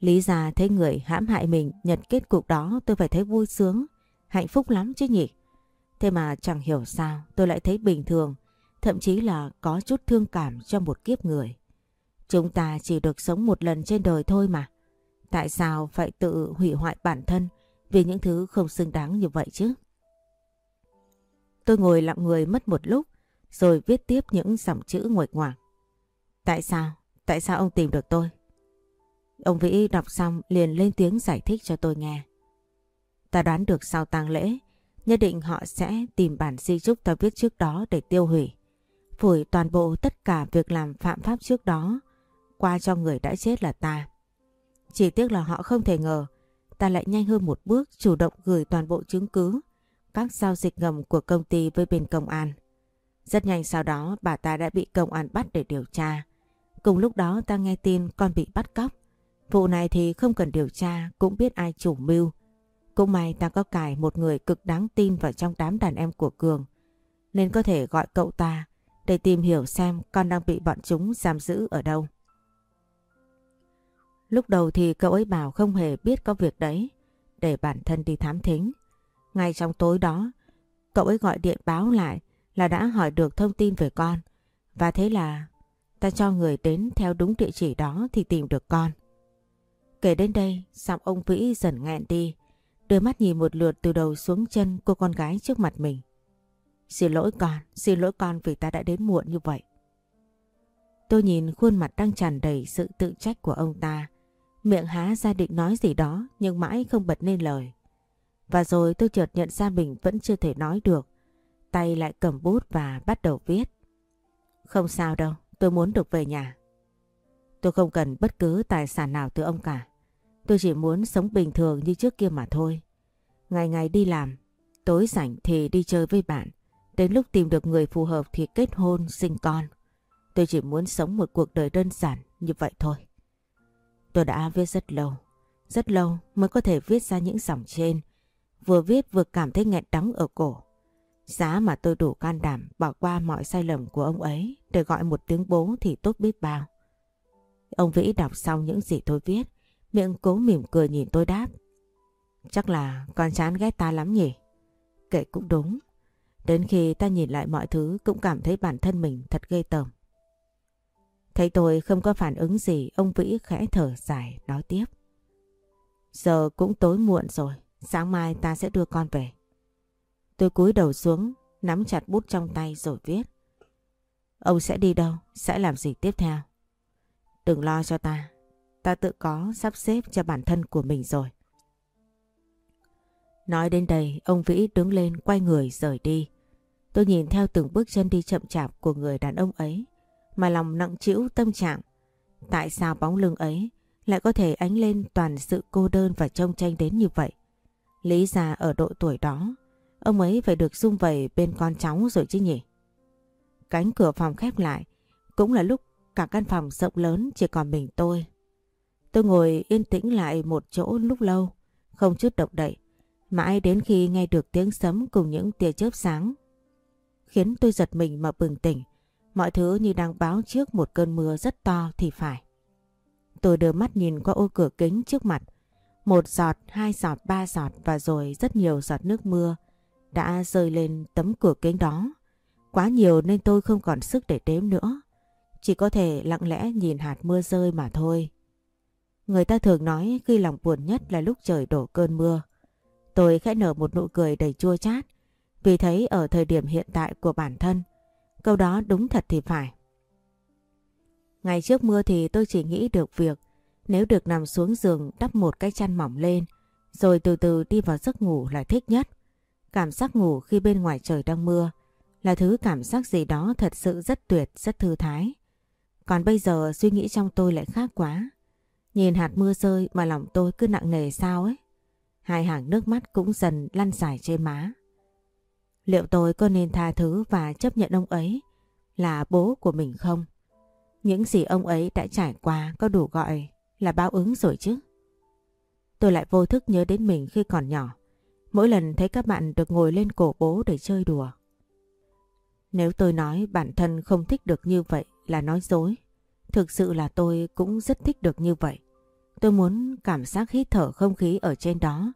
Lý già thấy người hãm hại mình nhận kết cục đó tôi phải thấy vui sướng, hạnh phúc lắm chứ nhỉ. Thế mà chẳng hiểu sao tôi lại thấy bình thường, thậm chí là có chút thương cảm cho một kiếp người. Chúng ta chỉ được sống một lần trên đời thôi mà. Tại sao phải tự hủy hoại bản thân vì những thứ không xứng đáng như vậy chứ? Tôi ngồi lặng người mất một lúc rồi viết tiếp những dòng chữ nguệch ngoạc. Tại sao? Tại sao ông tìm được tôi? Ông Vĩ đọc xong liền lên tiếng giải thích cho tôi nghe. Ta đoán được sau tang lễ, nhất định họ sẽ tìm bản di chúc ta viết trước đó để tiêu hủy. Phủi toàn bộ tất cả việc làm phạm pháp trước đó qua cho người đã chết là ta. Chỉ tiếc là họ không thể ngờ ta lại nhanh hơn một bước chủ động gửi toàn bộ chứng cứ các giao dịch ngầm của công ty với bên công an. Rất nhanh sau đó bà ta đã bị công an bắt để điều tra. Cùng lúc đó ta nghe tin con bị bắt cóc. Vụ này thì không cần điều tra cũng biết ai chủ mưu. Cũng may ta có cài một người cực đáng tin vào trong đám đàn em của Cường. Nên có thể gọi cậu ta để tìm hiểu xem con đang bị bọn chúng giam giữ ở đâu. Lúc đầu thì cậu ấy bảo không hề biết có việc đấy, để bản thân đi thám thính. Ngay trong tối đó, cậu ấy gọi điện báo lại là đã hỏi được thông tin về con. Và thế là ta cho người đến theo đúng địa chỉ đó thì tìm được con. Kể đến đây, giọng ông Vĩ dần nghẹn đi, đưa mắt nhìn một lượt từ đầu xuống chân cô con gái trước mặt mình. Xin lỗi con, xin lỗi con vì ta đã đến muộn như vậy. Tôi nhìn khuôn mặt đang tràn đầy sự tự trách của ông ta. Miệng há ra định nói gì đó nhưng mãi không bật nên lời. Và rồi tôi chợt nhận ra mình vẫn chưa thể nói được. Tay lại cầm bút và bắt đầu viết. Không sao đâu, tôi muốn được về nhà. Tôi không cần bất cứ tài sản nào từ ông cả. Tôi chỉ muốn sống bình thường như trước kia mà thôi. Ngày ngày đi làm, tối rảnh thì đi chơi với bạn. Đến lúc tìm được người phù hợp thì kết hôn, sinh con. Tôi chỉ muốn sống một cuộc đời đơn giản như vậy thôi. Tôi đã viết rất lâu, rất lâu mới có thể viết ra những dòng trên. Vừa viết vừa cảm thấy nghẹn đắng ở cổ. Giá mà tôi đủ can đảm bỏ qua mọi sai lầm của ông ấy để gọi một tiếng bố thì tốt biết bao. Ông Vĩ đọc xong những gì tôi viết, miệng cố mỉm cười nhìn tôi đáp. Chắc là con chán ghét ta lắm nhỉ? Kệ cũng đúng. Đến khi ta nhìn lại mọi thứ cũng cảm thấy bản thân mình thật ghê tởm. Thấy tôi không có phản ứng gì, ông Vĩ khẽ thở dài, nói tiếp. Giờ cũng tối muộn rồi, sáng mai ta sẽ đưa con về. Tôi cúi đầu xuống, nắm chặt bút trong tay rồi viết. Ông sẽ đi đâu, sẽ làm gì tiếp theo? Đừng lo cho ta, ta tự có sắp xếp cho bản thân của mình rồi. Nói đến đây, ông Vĩ đứng lên quay người rời đi. Tôi nhìn theo từng bước chân đi chậm chạp của người đàn ông ấy, mà lòng nặng trĩu tâm trạng. Tại sao bóng lưng ấy lại có thể ánh lên toàn sự cô đơn và trông tranh đến như vậy? Lý ra ở độ tuổi đó, ông ấy phải được sung vầy bên con cháu rồi chứ nhỉ? Cánh cửa phòng khép lại, cũng là lúc cả căn phòng rộng lớn chỉ còn mình tôi. Tôi ngồi yên tĩnh lại một chỗ lúc lâu, không chút động đậy, mãi đến khi nghe được tiếng sấm cùng những tia chớp sáng. Khiến tôi giật mình mà bừng tỉnh, mọi thứ như đang báo trước một cơn mưa rất to thì phải. Tôi đưa mắt nhìn qua ô cửa kính trước mặt, một giọt, hai giọt, ba giọt và rồi rất nhiều giọt nước mưa đã rơi lên tấm cửa kính đó. Quá nhiều nên tôi không còn sức để đếm nữa. Chỉ có thể lặng lẽ nhìn hạt mưa rơi mà thôi. Người ta thường nói khi lòng buồn nhất là lúc trời đổ cơn mưa. Tôi khẽ nở một nụ cười đầy chua chát vì thấy ở thời điểm hiện tại của bản thân, câu đó đúng thật thì phải. Ngày trước mưa thì tôi chỉ nghĩ được việc nếu được nằm xuống giường đắp một cái chăn mỏng lên rồi từ từ đi vào giấc ngủ là thích nhất. Cảm giác ngủ khi bên ngoài trời đang mưa là thứ cảm giác gì đó thật sự rất tuyệt, rất thư thái. Còn bây giờ suy nghĩ trong tôi lại khác quá. Nhìn hạt mưa rơi mà lòng tôi cứ nặng nề sao ấy. Hai hàng nước mắt cũng dần lăn dài trên má. Liệu tôi có nên tha thứ và chấp nhận ông ấy là bố của mình không? Những gì ông ấy đã trải qua có đủ gọi là báo ứng rồi chứ? Tôi lại vô thức nhớ đến mình khi còn nhỏ. Mỗi lần thấy các bạn được ngồi lên cổ bố để chơi đùa. Nếu tôi nói bản thân không thích được như vậy là nói dối. Thực sự là tôi cũng rất thích được như vậy. Tôi muốn cảm giác hít thở không khí ở trên đó.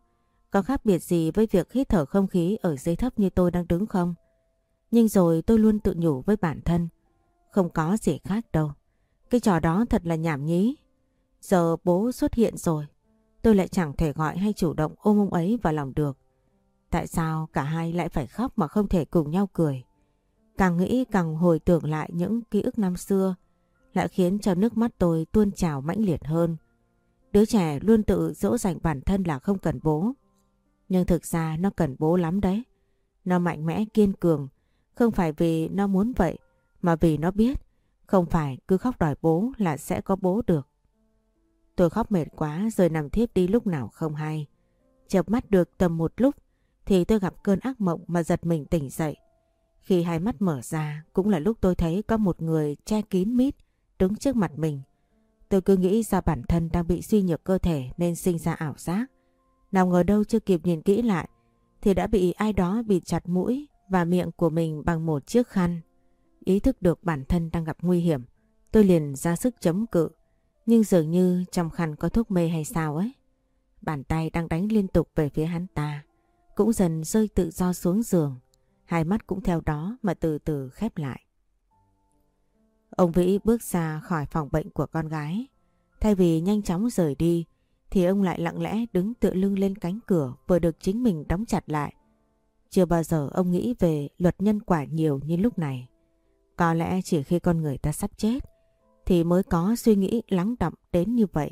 Có khác biệt gì với việc hít thở không khí ở dưới thấp như tôi đang đứng không? Nhưng rồi tôi luôn tự nhủ với bản thân. Không có gì khác đâu. Cái trò đó thật là nhảm nhí. Giờ bố xuất hiện rồi. Tôi lại chẳng thể gọi hay chủ động ôm ông ấy vào lòng được. Tại sao cả hai lại phải khóc mà không thể cùng nhau cười? Càng nghĩ càng hồi tưởng lại những ký ức năm xưa lại khiến cho nước mắt tôi tuôn trào mãnh liệt hơn. Đứa trẻ luôn tự dỗ dành bản thân là không cần bố. Nhưng thực ra nó cần bố lắm đấy. Nó mạnh mẽ kiên cường, không phải vì nó muốn vậy, mà vì nó biết, không phải cứ khóc đòi bố là sẽ có bố được. Tôi khóc mệt quá rồi nằm thiếp đi lúc nào không hay. Chợp mắt được tầm một lúc thì tôi gặp cơn ác mộng mà giật mình tỉnh dậy. Khi hai mắt mở ra cũng là lúc tôi thấy có một người che kín mít đứng trước mặt mình. Tôi cứ nghĩ do bản thân đang bị suy nhược cơ thể nên sinh ra ảo giác. Nào ngờ đâu chưa kịp nhìn kỹ lại thì đã bị ai đó bịt chặt mũi và miệng của mình bằng một chiếc khăn. Ý thức được bản thân đang gặp nguy hiểm, tôi liền ra sức chống cự. Nhưng dường như trong khăn có thuốc mê hay sao ấy. Bàn tay đang đánh liên tục về phía hắn ta. Cũng dần rơi tự do xuống giường. Hai mắt cũng theo đó mà từ từ khép lại. Ông Vĩ bước ra khỏi phòng bệnh của con gái. Thay vì nhanh chóng rời đi, thì ông lại lặng lẽ đứng tựa lưng lên cánh cửa vừa được chính mình đóng chặt lại. Chưa bao giờ ông nghĩ về luật nhân quả nhiều như lúc này. Có lẽ chỉ khi con người ta sắp chết thì mới có suy nghĩ lắng đọng đến như vậy.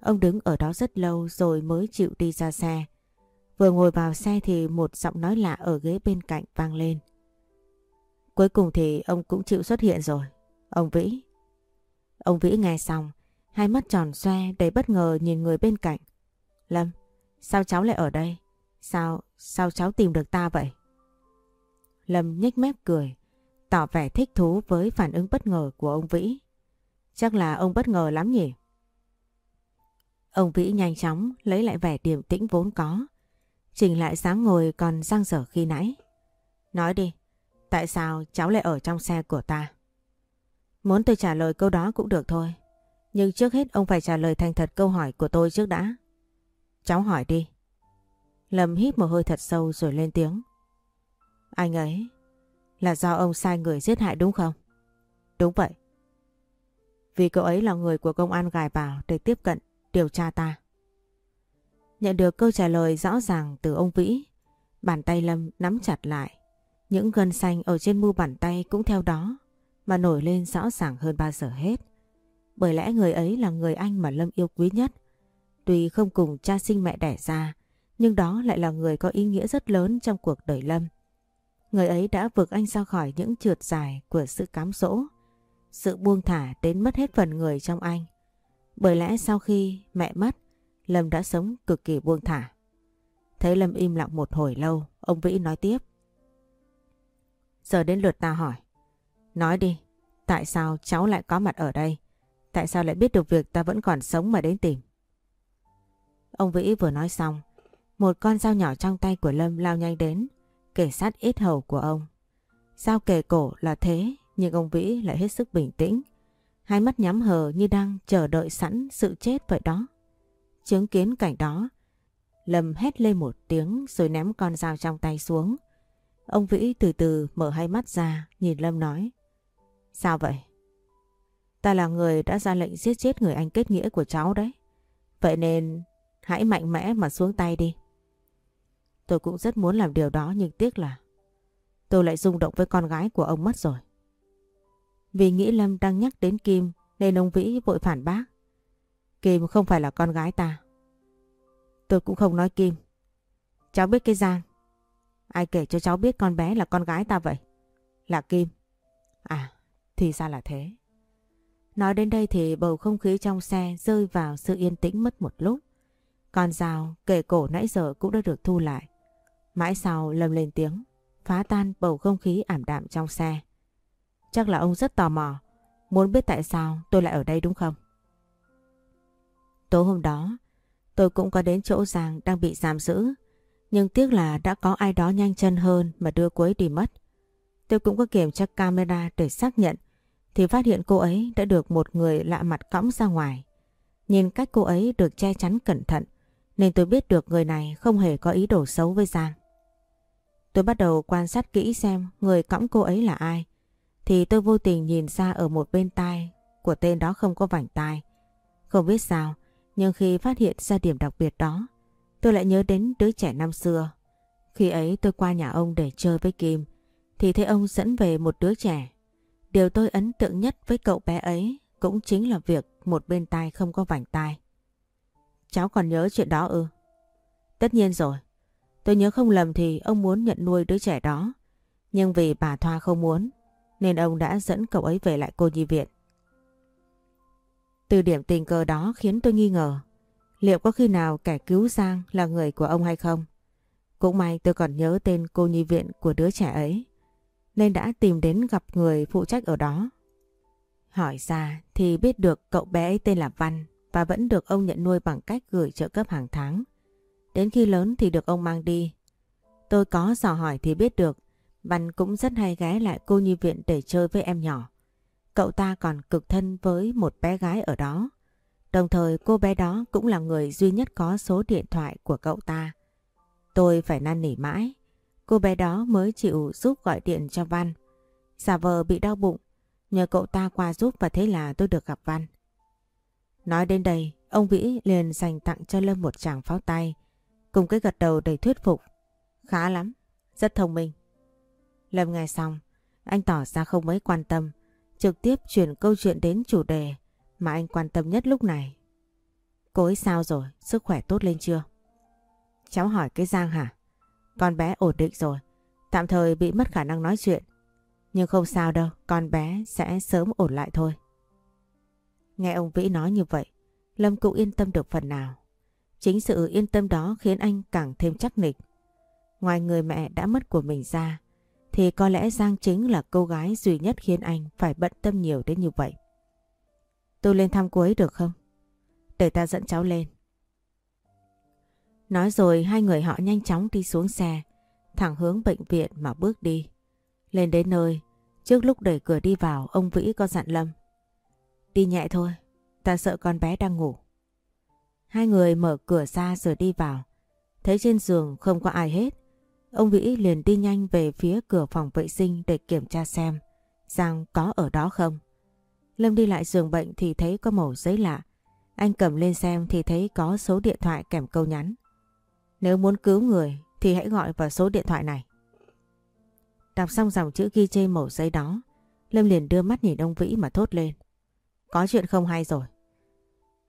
Ông đứng ở đó rất lâu rồi mới chịu đi ra xe. Vừa ngồi vào xe thì một giọng nói lạ ở ghế bên cạnh vang lên. Cuối cùng thì ông cũng chịu xuất hiện rồi. Ông Vĩ. Ông Vĩ nghe xong, hai mắt tròn xoe đầy bất ngờ nhìn người bên cạnh. Lâm, sao cháu lại ở đây? Sao, sao cháu tìm được ta vậy? Lâm nhếch mép cười, tỏ vẻ thích thú với phản ứng bất ngờ của ông Vĩ. Chắc là ông bất ngờ lắm nhỉ? Ông Vĩ nhanh chóng lấy lại vẻ điềm tĩnh vốn có, chỉnh lại dáng ngồi còn răng dở khi nãy. Nói đi, tại sao cháu lại ở trong xe của ta? Muốn tôi trả lời câu đó cũng được thôi. Nhưng trước hết ông phải trả lời thành thật câu hỏi của tôi trước đã. Cháu hỏi đi. Lâm hít một hơi thật sâu rồi lên tiếng. Anh ấy là do ông sai người giết hại đúng không? Đúng vậy. Vì cậu ấy là người của công an gài vào để tiếp cận, điều tra ta. Nhận được câu trả lời rõ ràng từ ông Vĩ, bàn tay Lâm nắm chặt lại. Những gân xanh ở trên mu bàn tay cũng theo đó mà nổi lên rõ ràng hơn bao giờ hết. Bởi lẽ người ấy là người anh mà Lâm yêu quý nhất. Tuy không cùng cha sinh mẹ đẻ ra, nhưng đó lại là người có ý nghĩa rất lớn trong cuộc đời Lâm. Người ấy đã vực anh ra khỏi những trượt dài của sự cám dỗ, sự buông thả đến mất hết phần người trong anh. Bởi lẽ sau khi mẹ mất, Lâm đã sống cực kỳ buông thả. Thấy Lâm im lặng một hồi lâu, ông Vĩ nói tiếp. Giờ đến lượt ta hỏi. Nói đi, tại sao cháu lại có mặt ở đây? Tại sao lại biết được việc ta vẫn còn sống mà đến tìm? Ông Vĩ vừa nói xong, một con dao nhỏ trong tay của Lâm lao nhanh đến, kể sát ít hầu của ông. Dao kề cổ là thế, nhưng ông Vĩ lại hết sức bình tĩnh. Hai mắt nhắm hờ như đang chờ đợi sẵn sự chết vậy đó. Chứng kiến cảnh đó, Lâm hét lên một tiếng rồi ném con dao trong tay xuống. Ông Vĩ từ từ mở hai mắt ra, nhìn Lâm nói. Sao vậy? Ta là người đã ra lệnh giết chết người anh kết nghĩa của cháu đấy. Vậy nên hãy mạnh mẽ mà xuống tay đi. Tôi cũng rất muốn làm điều đó nhưng tiếc là tôi lại rung động với con gái của ông mất rồi. Vì nghĩ Lâm đang nhắc đến Kim nên ông Vĩ vội phản bác. Kim không phải là con gái ta. Tôi cũng không nói Kim. Cháu biết cái Giang. Ai kể cho cháu biết con bé là con gái ta vậy? Là Kim. À, thì ra là thế. Nói đến đây thì bầu không khí trong xe rơi vào sự yên tĩnh mất một lúc. Con dao kể cổ nãy giờ cũng đã được thu lại. Mãi sau lầm lên tiếng, phá tan bầu không khí ảm đạm trong xe. Chắc là ông rất tò mò, muốn biết tại sao tôi lại ở đây đúng không? Tối hôm đó, tôi cũng có đến chỗ Giang đang bị giam giữ. Nhưng tiếc là đã có ai đó nhanh chân hơn mà đưa cô ấy đi mất. Tôi cũng có kiểm tra camera để xác nhận thì phát hiện cô ấy đã được một người lạ mặt cõng ra ngoài. Nhìn cách cô ấy được che chắn cẩn thận nên tôi biết được người này không hề có ý đồ xấu với Giang. Tôi bắt đầu quan sát kỹ xem người cõng cô ấy là ai thì tôi vô tình nhìn ra ở một bên tai của tên đó không có vảnh tai. Không biết sao, nhưng khi phát hiện ra điểm đặc biệt đó, tôi lại nhớ đến đứa trẻ năm xưa. Khi ấy tôi qua nhà ông để chơi với Kim, thì thấy ông dẫn về một đứa trẻ. Điều tôi ấn tượng nhất với cậu bé ấy cũng chính là việc một bên tai không có vảnh tai. Cháu còn nhớ chuyện đó ư? Tất nhiên rồi. Tôi nhớ không lầm thì ông muốn nhận nuôi đứa trẻ đó. Nhưng vì bà Thoa không muốn nên ông đã dẫn cậu ấy về lại cô nhi viện. Từ điểm tình cờ đó khiến tôi nghi ngờ, liệu có khi nào kẻ cứu Giang là người của ông hay không. Cũng may tôi còn nhớ tên cô nhi viện của đứa trẻ ấy, nên đã tìm đến gặp người phụ trách ở đó. Hỏi ra thì biết được cậu bé ấy tên là Văn và vẫn được ông nhận nuôi bằng cách gửi trợ cấp hàng tháng. Đến khi lớn thì được ông mang đi. Tôi có dò hỏi thì biết được Văn cũng rất hay ghé lại cô nhi viện để chơi với em nhỏ. Cậu ta còn cực thân với một bé gái ở đó. Đồng thời cô bé đó cũng là người duy nhất có số điện thoại của cậu ta. Tôi phải năn nỉ mãi. Cô bé đó mới chịu giúp gọi điện cho Văn. Giả vờ bị đau bụng. Nhờ cậu ta qua giúp và thế là tôi được gặp Văn. Nói đến đây, ông Vĩ liền dành tặng cho Lâm một tràng pháo tay. Cùng cái gật đầu đầy thuyết phục. Khá lắm, rất thông minh. Lâm nghe xong, anh tỏ ra không mấy quan tâm. Trực tiếp chuyển câu chuyện đến chủ đề mà anh quan tâm nhất lúc này. Cô ấy sao rồi? Sức khỏe tốt lên chưa? Cháu hỏi cái Giang hả? Con bé ổn định rồi. Tạm thời bị mất khả năng nói chuyện. Nhưng không sao đâu, con bé sẽ sớm ổn lại thôi. Nghe ông Vĩ nói như vậy, Lâm cũng yên tâm được phần nào. Chính sự yên tâm đó khiến anh càng thêm chắc nịch. Ngoài người mẹ đã mất của mình ra, thì có lẽ Giang chính là cô gái duy nhất khiến anh phải bận tâm nhiều đến như vậy. Tôi lên thăm cô ấy được không? Để ta dẫn cháu lên. Nói rồi hai người họ nhanh chóng đi xuống xe, thẳng hướng bệnh viện mà bước đi. Lên đến nơi, trước lúc đẩy cửa đi vào, ông Vĩ có dặn Lâm. Đi nhẹ thôi, ta sợ con bé đang ngủ. Hai người mở cửa ra rồi đi vào. Thấy trên giường không có ai hết. Ông Vĩ liền đi nhanh về phía cửa phòng vệ sinh để kiểm tra xem Giang có ở đó không. Lâm đi lại giường bệnh thì thấy có mẩu giấy lạ. Anh cầm lên xem thì thấy có số điện thoại kèm câu nhắn. Nếu muốn cứu người thì hãy gọi vào số điện thoại này. Đọc xong dòng chữ ghi trên mẩu giấy đó, Lâm liền đưa mắt nhìn ông Vĩ mà thốt lên. Có chuyện không hay rồi.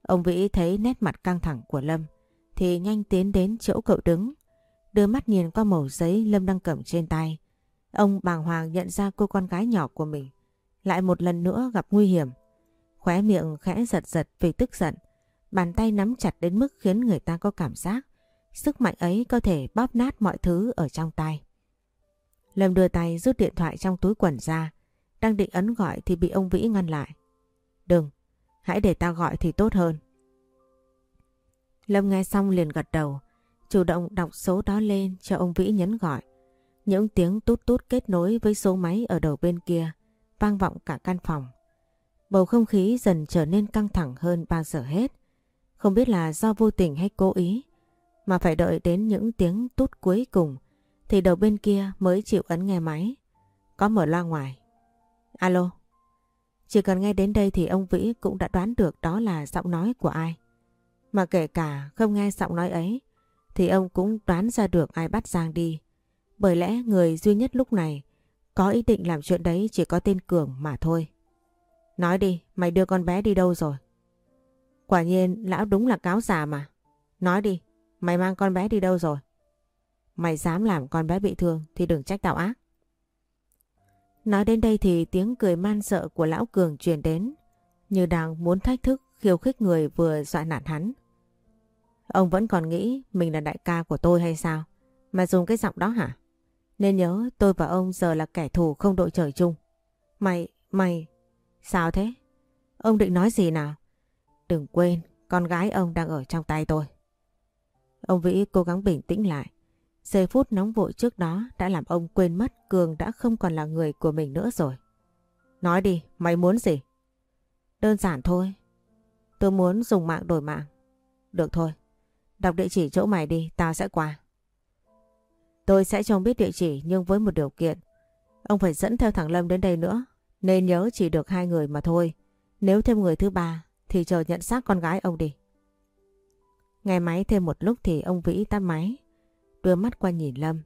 Ông Vĩ thấy nét mặt căng thẳng của Lâm thì nhanh tiến đến chỗ cậu đứng. Đưa mắt nhìn qua mẩu giấy Lâm đang cầm trên tay. Ông bàng hoàng nhận ra cô con gái nhỏ của mình lại một lần nữa gặp nguy hiểm. Khóe miệng khẽ giật giật vì tức giận. Bàn tay nắm chặt đến mức khiến người ta có cảm giác sức mạnh ấy có thể bóp nát mọi thứ ở trong tay. Lâm đưa tay rút điện thoại trong túi quần ra. Đang định ấn gọi thì bị ông Vĩ ngăn lại. Đừng, hãy để ta gọi thì tốt hơn. Lâm nghe xong liền gật đầu, chủ động đọc số đó lên cho ông Vĩ nhấn gọi. Những tiếng tút tút kết nối với số máy ở đầu bên kia vang vọng cả căn phòng. Bầu không khí dần trở nên căng thẳng hơn bao giờ hết. Không biết là do vô tình hay cố ý, mà phải đợi đến những tiếng tút cuối cùng thì đầu bên kia mới chịu ấn nghe máy. Có mở loa ngoài. Alo. Chỉ cần nghe đến đây thì ông Vĩ cũng đã đoán được đó là giọng nói của ai. Mà kể cả không nghe giọng nói ấy thì ông cũng đoán ra được ai bắt Giang đi. Bởi lẽ người duy nhất lúc này có ý định làm chuyện đấy chỉ có tên Cường mà thôi. Nói đi, mày đưa con bé đi đâu rồi? Quả nhiên lão đúng là cáo già mà. Nói đi, mày mang con bé đi đâu rồi? Mày dám làm con bé bị thương thì đừng trách tạo ác. Nói đến đây thì tiếng cười man sợ của lão Cường truyền đến, như đang muốn thách thức khiêu khích người vừa dọa nạt hắn. Ông vẫn còn nghĩ mình là đại ca của tôi hay sao? Mà dùng cái giọng đó hả? Nên nhớ tôi và ông giờ là kẻ thù không đội trời chung. Mày, mày... Sao thế? Ông định nói gì nào? Đừng quên, con gái ông đang ở trong tay tôi. Ông Vĩ cố gắng bình tĩnh lại. Giây phút nóng vội trước đó đã làm ông quên mất Cường đã không còn là người của mình nữa rồi. Nói đi, mày muốn gì? Đơn giản thôi. Tôi muốn dùng mạng đổi mạng. Được thôi. Đọc địa chỉ chỗ mày đi, tao sẽ qua. Tôi sẽ cho ông biết địa chỉ nhưng với một điều kiện. Ông phải dẫn theo thằng Lâm đến đây nữa. Nên nhớ chỉ được hai người mà thôi. Nếu thêm người thứ ba thì chờ nhận xác con gái ông đi. Nghe máy thêm một lúc thì ông Vĩ tắt máy. Đưa mắt qua nhìn Lâm.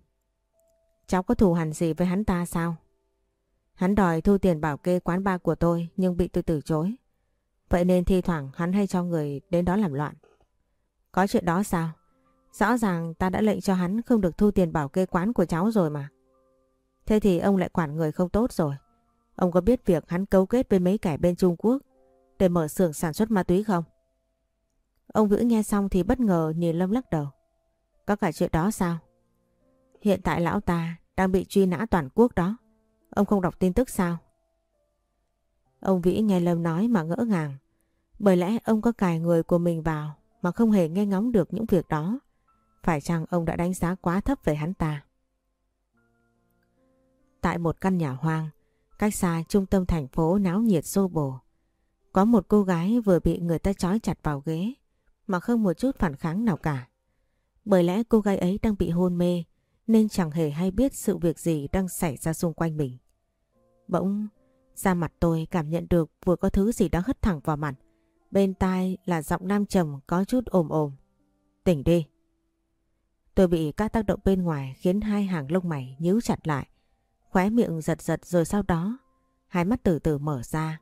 Cháu có thù hằn gì với hắn ta sao? Hắn đòi thu tiền bảo kê quán bar của tôi nhưng bị tôi từ chối. Vậy nên thi thoảng hắn hay cho người đến đó làm loạn. Có chuyện đó sao? Rõ ràng ta đã lệnh cho hắn không được thu tiền bảo kê quán của cháu rồi mà. Thế thì ông lại quản người không tốt rồi. Ông có biết việc hắn cấu kết với mấy kẻ bên Trung Quốc để mở xưởng sản xuất ma túy không? Ông Vữ nghe xong thì bất ngờ nhìn Lâm lắc đầu. Có cả chuyện đó sao? Hiện tại lão ta đang bị truy nã toàn quốc đó. Ông không đọc tin tức sao? Ông Vĩ nghe Lâm nói mà ngỡ ngàng. Bởi lẽ ông có cài người của mình vào mà không hề nghe ngóng được những việc đó. Phải chăng ông đã đánh giá quá thấp về hắn ta? Tại một căn nhà hoang, cách xa trung tâm thành phố náo nhiệt xô bồ. Có một cô gái vừa bị người ta trói chặt vào ghế mà không một chút phản kháng nào cả. Bởi lẽ cô gái ấy đang bị hôn mê nên chẳng hề hay biết sự việc gì đang xảy ra xung quanh mình. Bỗng ra mặt tôi cảm nhận được vừa có thứ gì đó hất thẳng vào mặt. Bên tai là giọng nam trầm có chút ồm ồm. Tỉnh đi. Tôi bị các tác động bên ngoài khiến hai hàng lông mày nhíu chặt lại. Khóe miệng giật giật rồi sau đó, hai mắt từ từ mở ra.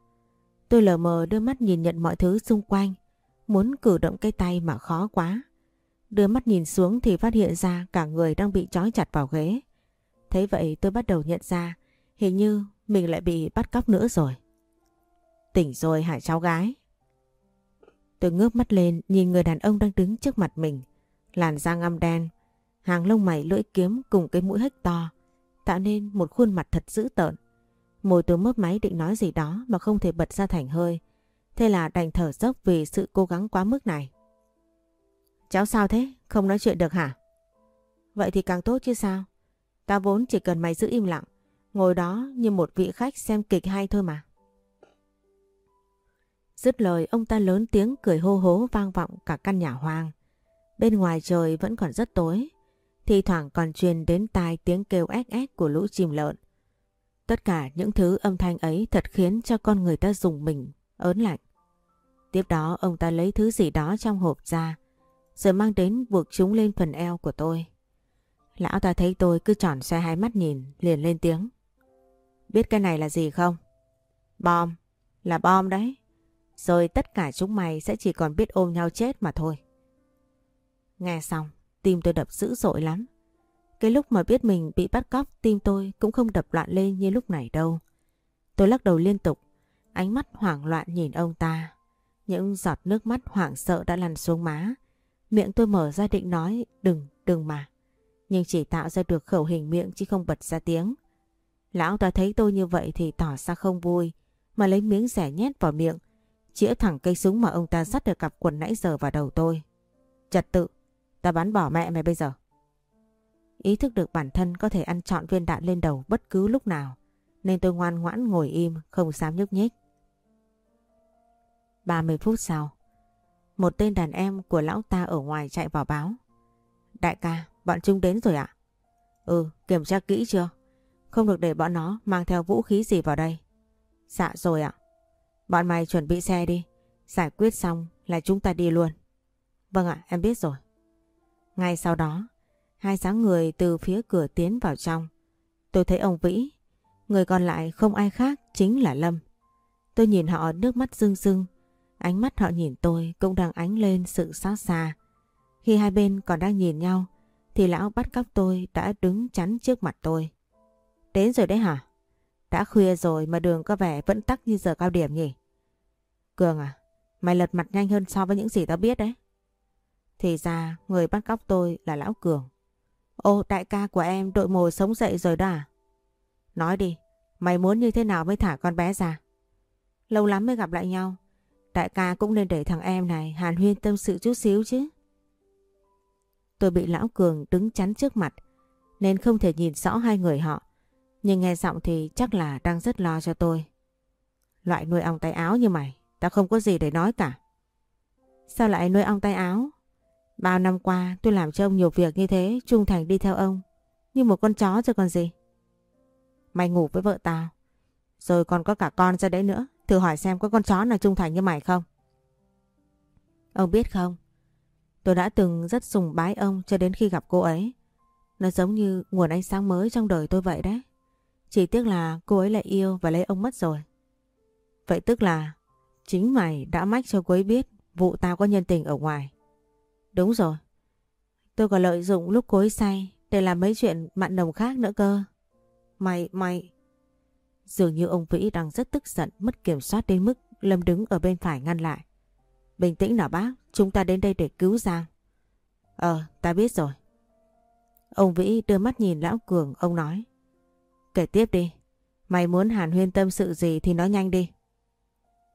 Tôi lờ mờ đưa mắt nhìn nhận mọi thứ xung quanh. Muốn cử động cái tay mà khó quá. Đưa mắt nhìn xuống thì phát hiện ra cả người đang bị trói chặt vào ghế. Thế vậy tôi bắt đầu nhận ra, hình như mình lại bị bắt cóc nữa rồi. Tỉnh rồi hả cháu gái? Tôi ngước mắt lên nhìn người đàn ông đang đứng trước mặt mình. Làn da ngăm đen, hàng lông mày lưỡi kiếm cùng cái mũi hếch to, tạo nên một khuôn mặt thật dữ tợn. Môi tôi mấp máy định nói gì đó mà không thể bật ra thành hơi. Thế là đành thở dốc vì sự cố gắng quá mức này. Cháu sao thế? Không nói chuyện được hả? Vậy thì càng tốt chứ sao? Ta vốn chỉ cần mày giữ im lặng, ngồi đó như một vị khách xem kịch hay thôi mà. Dứt lời ông ta lớn tiếng cười hô hố vang vọng cả căn nhà hoang. Bên ngoài trời vẫn còn rất tối, thi thoảng còn truyền đến tai tiếng kêu ếch ếch của lũ chim lợn. Tất cả những thứ âm thanh ấy thật khiến cho con người ta dùng mình, ớn lạnh. Tiếp đó ông ta lấy thứ gì đó trong hộp ra, rồi mang đến buộc chúng lên phần eo của tôi. Lão ta thấy tôi cứ tròn xoay hai mắt nhìn, liền lên tiếng. Biết cái này là gì không? Bom, là bom đấy. Rồi tất cả chúng mày sẽ chỉ còn biết ôm nhau chết mà thôi. Nghe xong, tim tôi đập dữ dội lắm. Cái lúc mà biết mình bị bắt cóc tim tôi cũng không đập loạn lên như lúc này đâu. Tôi lắc đầu liên tục, ánh mắt hoảng loạn nhìn ông ta. Những giọt nước mắt hoảng sợ đã lăn xuống má. Miệng tôi mở ra định nói đừng, đừng mà. Nhưng chỉ tạo ra được khẩu hình miệng chứ không bật ra tiếng. Lão ta thấy tôi như vậy thì tỏ ra không vui mà lấy miếng rẻ nhét vào miệng chĩa thẳng cây súng mà ông ta sắt được cặp quần nãy giờ vào đầu tôi. Trật tự, ta bắn bỏ mẹ mày bây giờ. Ý thức được bản thân có thể ăn trọn viên đạn lên đầu bất cứ lúc nào nên tôi ngoan ngoãn ngồi im không dám nhúc nhích. 30 phút sau, một tên đàn em của lão ta ở ngoài chạy vào báo. Đại ca, bọn chúng đến rồi ạ? Ừ, kiểm tra kỹ chưa? Không được để bọn nó mang theo vũ khí gì vào đây. Dạ rồi ạ. Bọn mày chuẩn bị xe đi. Giải quyết xong là chúng ta đi luôn. Vâng ạ, em biết rồi. Ngay sau đó, hai dáng người từ phía cửa tiến vào trong. Tôi thấy ông Vĩ, người còn lại không ai khác chính là Lâm. Tôi nhìn họ nước mắt rưng rưng, ánh mắt họ nhìn tôi cũng đang ánh lên sự xót xa. Khi hai bên còn đang nhìn nhau, thì lão bắt cóc tôi đã đứng chắn trước mặt tôi. Đến rồi đấy hả? Đã khuya rồi mà đường có vẻ vẫn tắc như giờ cao điểm nhỉ? Cường à, mày lật mặt nhanh hơn so với những gì tao biết đấy. Thì ra người bắt cóc tôi là Lão Cường. Ô đại ca của em đội mồi sống dậy rồi đó à? Nói đi, mày muốn như thế nào mới thả con bé ra? Lâu lắm mới gặp lại nhau. Đại ca cũng nên để thằng em này hàn huyên tâm sự chút xíu chứ. Tôi bị Lão Cường đứng chắn trước mặt nên không thể nhìn rõ hai người họ. Nhưng nghe giọng thì chắc là đang rất lo cho tôi. Loại nuôi ong tay áo như mày, ta không có gì để nói cả. Sao lại nuôi ong tay áo? Bao năm qua tôi làm cho ông nhiều việc như thế, trung thành đi theo ông. Như một con chó chứ còn gì. Mày ngủ với vợ tao. Rồi còn có cả con ra đấy nữa. Thử hỏi xem có con chó nào trung thành như mày không? Ông biết không? Tôi đã từng rất sùng bái ông cho đến khi gặp cô ấy. Nó giống như nguồn ánh sáng mới trong đời tôi vậy đấy. Chỉ tiếc là cô ấy lại yêu và lấy ông mất rồi. Vậy tức là chính mày đã mách cho cô ấy biết vụ tao có nhân tình ở ngoài. Đúng rồi. Tôi còn lợi dụng lúc cô ấy say để làm mấy chuyện mặn nồng khác nữa cơ. Mày, mày... Dường như ông Vĩ đang rất tức giận mất kiểm soát đến mức Lâm đứng ở bên phải ngăn lại. Bình tĩnh nào bác, chúng ta đến đây để cứu Giang. Ờ, ta biết rồi. Ông Vĩ đưa mắt nhìn Lão Cường, ông nói. Kể tiếp đi. Mày muốn hàn huyên tâm sự gì thì nói nhanh đi.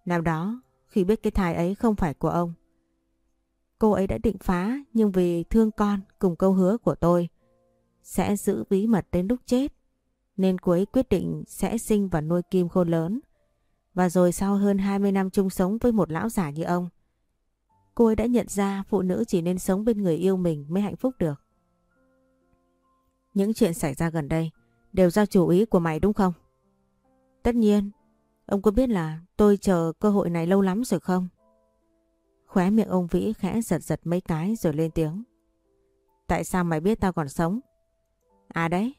Năm đó, khi biết cái thai ấy không phải của ông, cô ấy đã định phá nhưng vì thương con cùng câu hứa của tôi sẽ giữ bí mật đến lúc chết nên cô ấy quyết định sẽ sinh và nuôi kim khôn lớn. Và rồi sau hơn 20 năm chung sống với một lão già như ông, cô ấy đã nhận ra phụ nữ chỉ nên sống bên người yêu mình mới hạnh phúc được. Những chuyện xảy ra gần đây đều do chủ ý của mày đúng không? Tất nhiên, ông có biết là tôi chờ cơ hội này lâu lắm rồi không? Khóe miệng ông Vĩ khẽ giật giật mấy cái rồi lên tiếng. Tại sao mày biết tao còn sống? À đấy,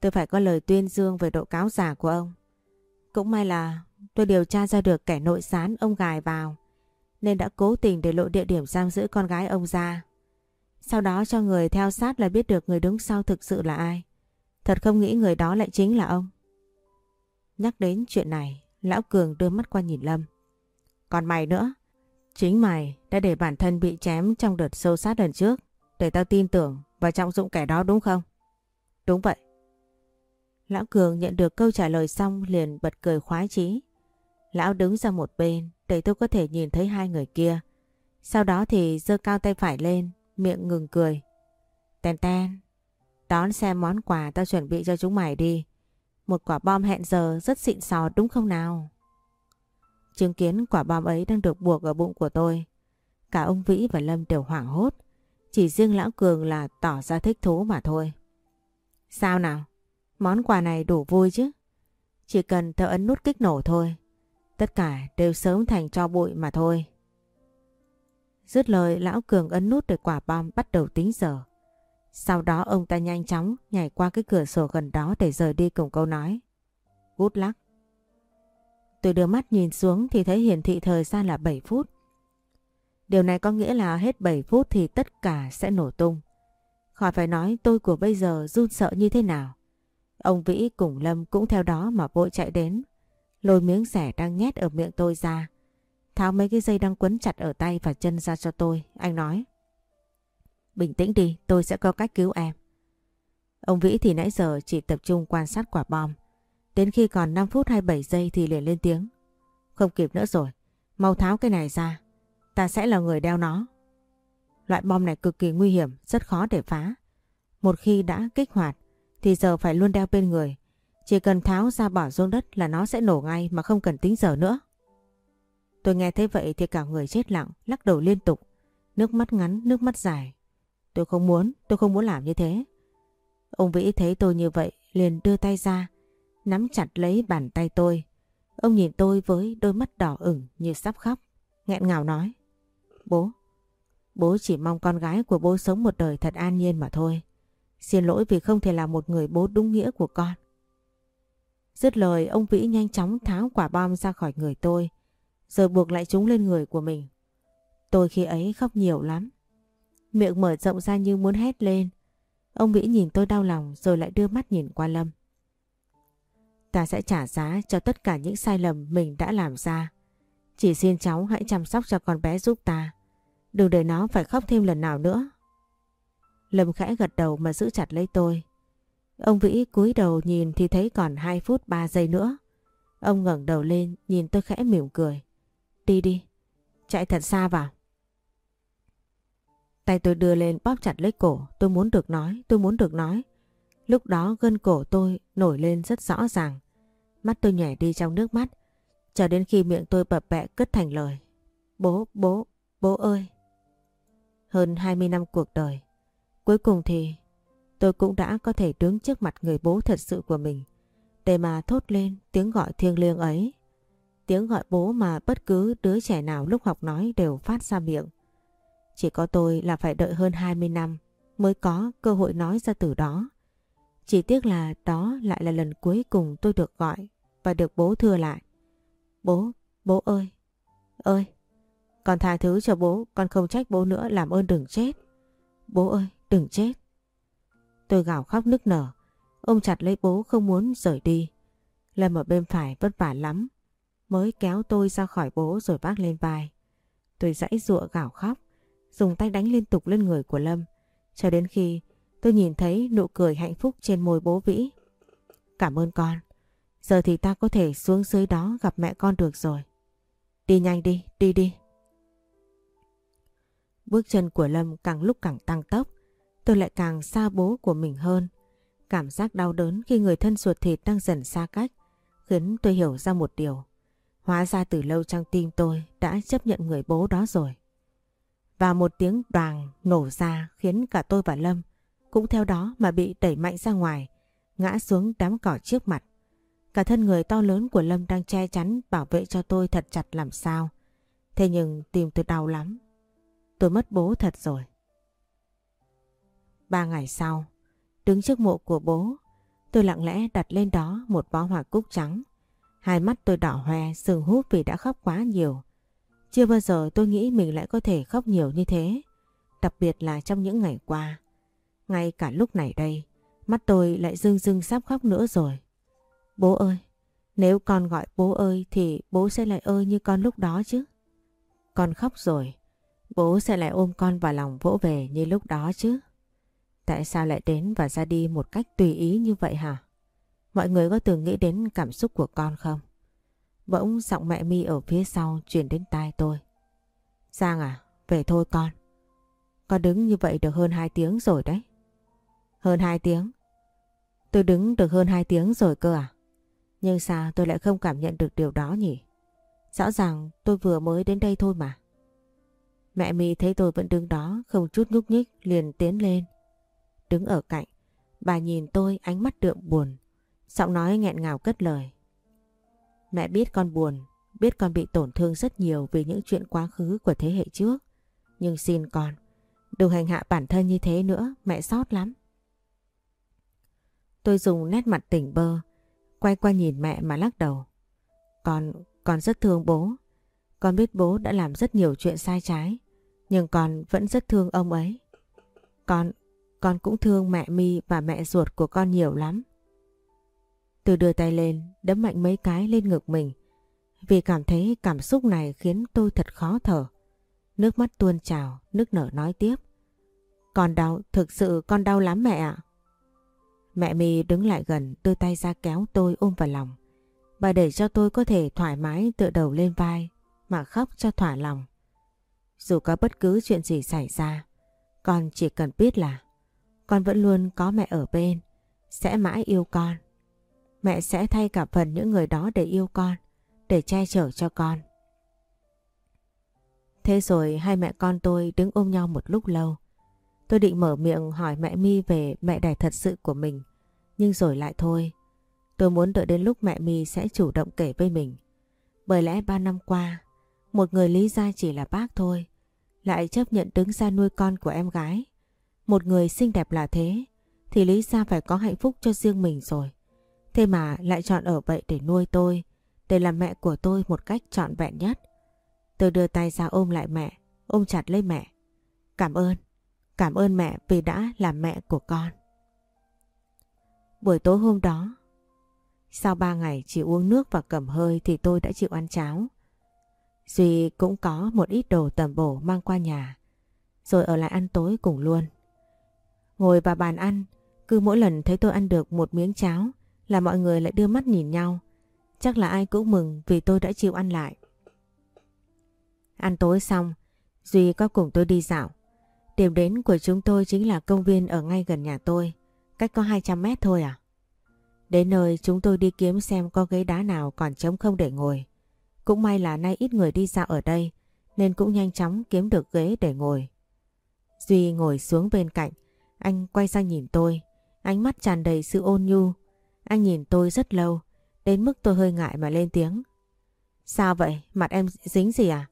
tôi phải có lời tuyên dương về độ cáo giả của ông. Cũng may là tôi điều tra ra được kẻ nội gián ông gài vào nên đã cố tình để lộ địa điểm giam giữ con gái ông ra. Sau đó cho người theo sát là biết được người đứng sau thực sự là ai. Thật không nghĩ người đó lại chính là ông. Nhắc đến chuyện này, Lão Cường đưa mắt qua nhìn Lâm. Còn mày nữa, chính mày đã để bản thân bị chém trong đợt sâu sát lần trước để tao tin tưởng và trọng dụng kẻ đó đúng không? Đúng vậy. Lão Cường nhận được câu trả lời xong liền bật cười khoái chí. Lão đứng ra một bên để tôi có thể nhìn thấy hai người kia. Sau đó thì giơ cao tay phải lên, miệng ngừng cười. Tèn ten, đón xem món quà tao chuẩn bị cho chúng mày đi. Một quả bom hẹn giờ rất xịn sò đúng không nào? Chứng kiến quả bom ấy đang được buộc ở bụng của tôi. Cả ông Vĩ và Lâm đều hoảng hốt. Chỉ riêng Lão Cường là tỏ ra thích thú mà thôi. Sao nào? Món quà này đủ vui chứ? Chỉ cần tao ấn nút kích nổ thôi. Tất cả đều sớm thành cho bụi mà thôi. Dứt lời, Lão Cường ấn nút để quả bom bắt đầu tính giờ. Sau đó ông ta nhanh chóng nhảy qua cái cửa sổ gần đó để rời đi cùng câu nói. Good luck. Tôi đưa mắt nhìn xuống thì thấy hiển thị thời gian là 7 phút. Điều này có nghĩa là hết 7 phút thì tất cả sẽ nổ tung. Khỏi phải nói tôi của bây giờ run sợ như thế nào. Ông Vĩ cùng Lâm cũng theo đó mà vội chạy đến. Lôi miếng rẻ đang nhét ở miệng tôi ra. Tháo mấy cái dây đang quấn chặt ở tay và chân ra cho tôi. Anh nói. Bình tĩnh đi, tôi sẽ có cách cứu em. Ông Vĩ thì nãy giờ chỉ tập trung quan sát quả bom. Đến khi còn 5 phút 27 giây thì liền lên tiếng. Không kịp nữa rồi, mau tháo cái này ra. Ta sẽ là người đeo nó. Loại bom này cực kỳ nguy hiểm, rất khó để phá. Một khi đã kích hoạt thì giờ phải luôn đeo bên người. Chỉ cần tháo ra bỏ xuống đất là nó sẽ nổ ngay mà không cần tính giờ nữa. Tôi nghe thấy vậy thì cả người chết lặng, lắc đầu liên tục. Nước mắt ngắn, nước mắt dài. Tôi không muốn, tôi không muốn làm như thế. Ông Vĩ thấy tôi như vậy liền đưa tay ra, nắm chặt lấy bàn tay tôi. Ông nhìn tôi với đôi mắt đỏ ửng như sắp khóc, nghẹn ngào nói. Bố, bố chỉ mong con gái của bố sống một đời thật an nhiên mà thôi. Xin lỗi vì không thể là một người bố đúng nghĩa của con. Dứt lời ông Vĩ nhanh chóng tháo quả bom ra khỏi người tôi, rồi buộc lại chúng lên người của mình. Tôi khi ấy khóc nhiều lắm. Miệng mở rộng ra như muốn hét lên. Ông Vĩ nhìn tôi đau lòng rồi lại đưa mắt nhìn qua Lâm. Ta sẽ trả giá cho tất cả những sai lầm mình đã làm ra. Chỉ xin cháu hãy chăm sóc cho con bé giúp ta. Đừng để nó phải khóc thêm lần nào nữa. Lâm khẽ gật đầu mà giữ chặt lấy tôi. Ông Vĩ cúi đầu nhìn thì thấy còn 2 phút 3 giây nữa. Ông ngẩng đầu lên nhìn tôi khẽ mỉm cười. Đi đi, chạy thật xa vào. Tay tôi đưa lên bóp chặt lấy cổ, tôi muốn được nói, tôi muốn được nói. Lúc đó gân cổ tôi nổi lên rất rõ ràng. Mắt tôi nhảy đi trong nước mắt, cho đến khi miệng tôi bập bẹ cất thành lời. Bố, bố, bố ơi! Hơn 20 năm cuộc đời, cuối cùng thì tôi cũng đã có thể đứng trước mặt người bố thật sự của mình để mà thốt lên tiếng gọi thiêng liêng ấy. Tiếng gọi bố mà bất cứ đứa trẻ nào lúc học nói đều phát ra miệng. Chỉ có tôi là phải đợi hơn 20 năm mới có cơ hội nói ra từ đó. Chỉ tiếc là đó lại là lần cuối cùng tôi được gọi và được bố thưa lại. Bố, bố ơi, ơi, con tha thứ cho bố, con không trách bố nữa, làm ơn đừng chết. Bố ơi, đừng chết. Tôi gào khóc nức nở, ôm chặt lấy bố không muốn rời đi. Lâm ở bên phải vất vả lắm, mới kéo tôi ra khỏi bố rồi vác lên vai. Tôi dãy ruộng gào khóc, dùng tay đánh liên tục lên người của Lâm, cho đến khi tôi nhìn thấy nụ cười hạnh phúc trên môi bố Vĩ. Cảm ơn con, giờ thì ta có thể xuống dưới đó gặp mẹ con được rồi. Đi nhanh đi, đi đi. Bước chân của Lâm càng lúc càng tăng tốc, tôi lại càng xa bố của mình hơn. Cảm giác đau đớn khi người thân ruột thịt đang dần xa cách khiến tôi hiểu ra một điều. Hóa ra từ lâu trong tim tôi đã chấp nhận người bố đó rồi. Và một tiếng đoàn nổ ra khiến cả tôi và Lâm cũng theo đó mà bị đẩy mạnh ra ngoài, ngã xuống đám cỏ trước mặt. Cả thân người to lớn của Lâm đang che chắn bảo vệ cho tôi thật chặt làm sao. Thế nhưng tìm tôi đau lắm. Tôi mất bố thật rồi. Ba ngày sau, đứng trước mộ của bố, tôi lặng lẽ đặt lên đó một bó hoa cúc trắng. Hai mắt tôi đỏ hoe, sừng húp vì đã khóc quá nhiều. Chưa bao giờ tôi nghĩ mình lại có thể khóc nhiều như thế. Đặc biệt là trong những ngày qua. Ngay cả lúc này đây, mắt tôi lại rưng rưng sắp khóc nữa rồi. Bố ơi, nếu con gọi bố ơi thì bố sẽ lại ơi như con lúc đó chứ. Con khóc rồi, bố sẽ lại ôm con vào lòng vỗ về như lúc đó chứ. Tại sao lại đến và ra đi một cách tùy ý như vậy hả? Mọi người có từng nghĩ đến cảm xúc của con không? Bỗng giọng mẹ mi ở phía sau chuyển đến tai tôi. Giang à, về thôi con. Con đứng như vậy được hơn 2 tiếng rồi đấy. Hơn 2 tiếng? Tôi đứng được hơn 2 tiếng rồi cơ à? Nhưng sao tôi lại không cảm nhận được điều đó nhỉ? Rõ ràng tôi vừa mới đến đây thôi mà. Mẹ mi thấy tôi vẫn đứng đó không chút nhúc nhích liền tiến lên. Đứng ở cạnh, bà nhìn tôi ánh mắt đượm buồn. Giọng nói nghẹn ngào cất lời. Mẹ biết con buồn, biết con bị tổn thương rất nhiều vì những chuyện quá khứ của thế hệ trước. Nhưng xin con, đừng hành hạ bản thân như thế nữa, mẹ xót lắm. Tôi dùng nét mặt tỉnh bơ, quay qua nhìn mẹ mà lắc đầu. Con, con rất thương bố. Con biết bố đã làm rất nhiều chuyện sai trái, nhưng con vẫn rất thương ông ấy. Con, con cũng thương mẹ mi và mẹ ruột của con nhiều lắm. Tôi đưa tay lên, đấm mạnh mấy cái lên ngực mình. Vì cảm thấy cảm xúc này khiến tôi thật khó thở. Nước mắt tuôn trào, nước nở nói tiếp. Con đau, thực sự con đau lắm mẹ ạ. Mẹ mi đứng lại gần, đưa tay ra kéo tôi ôm vào lòng. Bà để cho tôi có thể thoải mái tựa đầu lên vai, mà khóc cho thỏa lòng. Dù có bất cứ chuyện gì xảy ra, con chỉ cần biết là con vẫn luôn có mẹ ở bên, sẽ mãi yêu con. Mẹ sẽ thay cả phần những người đó để yêu con, để che chở cho con. Thế rồi hai mẹ con tôi đứng ôm nhau một lúc lâu. Tôi định mở miệng hỏi mẹ mi về mẹ đẻ thật sự của mình, nhưng rồi lại thôi. Tôi muốn đợi đến lúc mẹ mi sẽ chủ động kể với mình. Bởi lẽ ba năm qua, một người lý gia chỉ là bác thôi, lại chấp nhận đứng ra nuôi con của em gái. Một người xinh đẹp là thế, thì lý gia phải có hạnh phúc cho riêng mình rồi. Thế mà lại chọn ở vậy để nuôi tôi, để làm mẹ của tôi một cách trọn vẹn nhất. Tôi đưa tay ra ôm lại mẹ, ôm chặt lấy mẹ. Cảm ơn, cảm ơn mẹ vì đã làm mẹ của con. Buổi tối hôm đó, sau ba ngày chỉ uống nước và cầm hơi thì tôi đã chịu ăn cháo. Duy cũng có một ít đồ tầm bổ mang qua nhà, rồi ở lại ăn tối cùng luôn. Ngồi vào bàn ăn, cứ mỗi lần thấy tôi ăn được một miếng cháo là mọi người lại đưa mắt nhìn nhau. Chắc là ai cũng mừng vì tôi đã chịu ăn lại. Ăn tối xong, Duy có cùng tôi đi dạo. Điểm đến của chúng tôi chính là công viên ở ngay gần nhà tôi, cách có 200 mét thôi à. Đến nơi chúng tôi đi kiếm xem có ghế đá nào còn trống không để ngồi. Cũng may là nay ít người đi dạo ở đây nên cũng nhanh chóng kiếm được ghế để ngồi. Duy ngồi xuống bên cạnh, anh quay sang nhìn tôi, ánh mắt tràn đầy sự ôn nhu. Anh nhìn tôi rất lâu, đến mức tôi hơi ngại mà lên tiếng. Sao vậy? Mặt em dính gì à?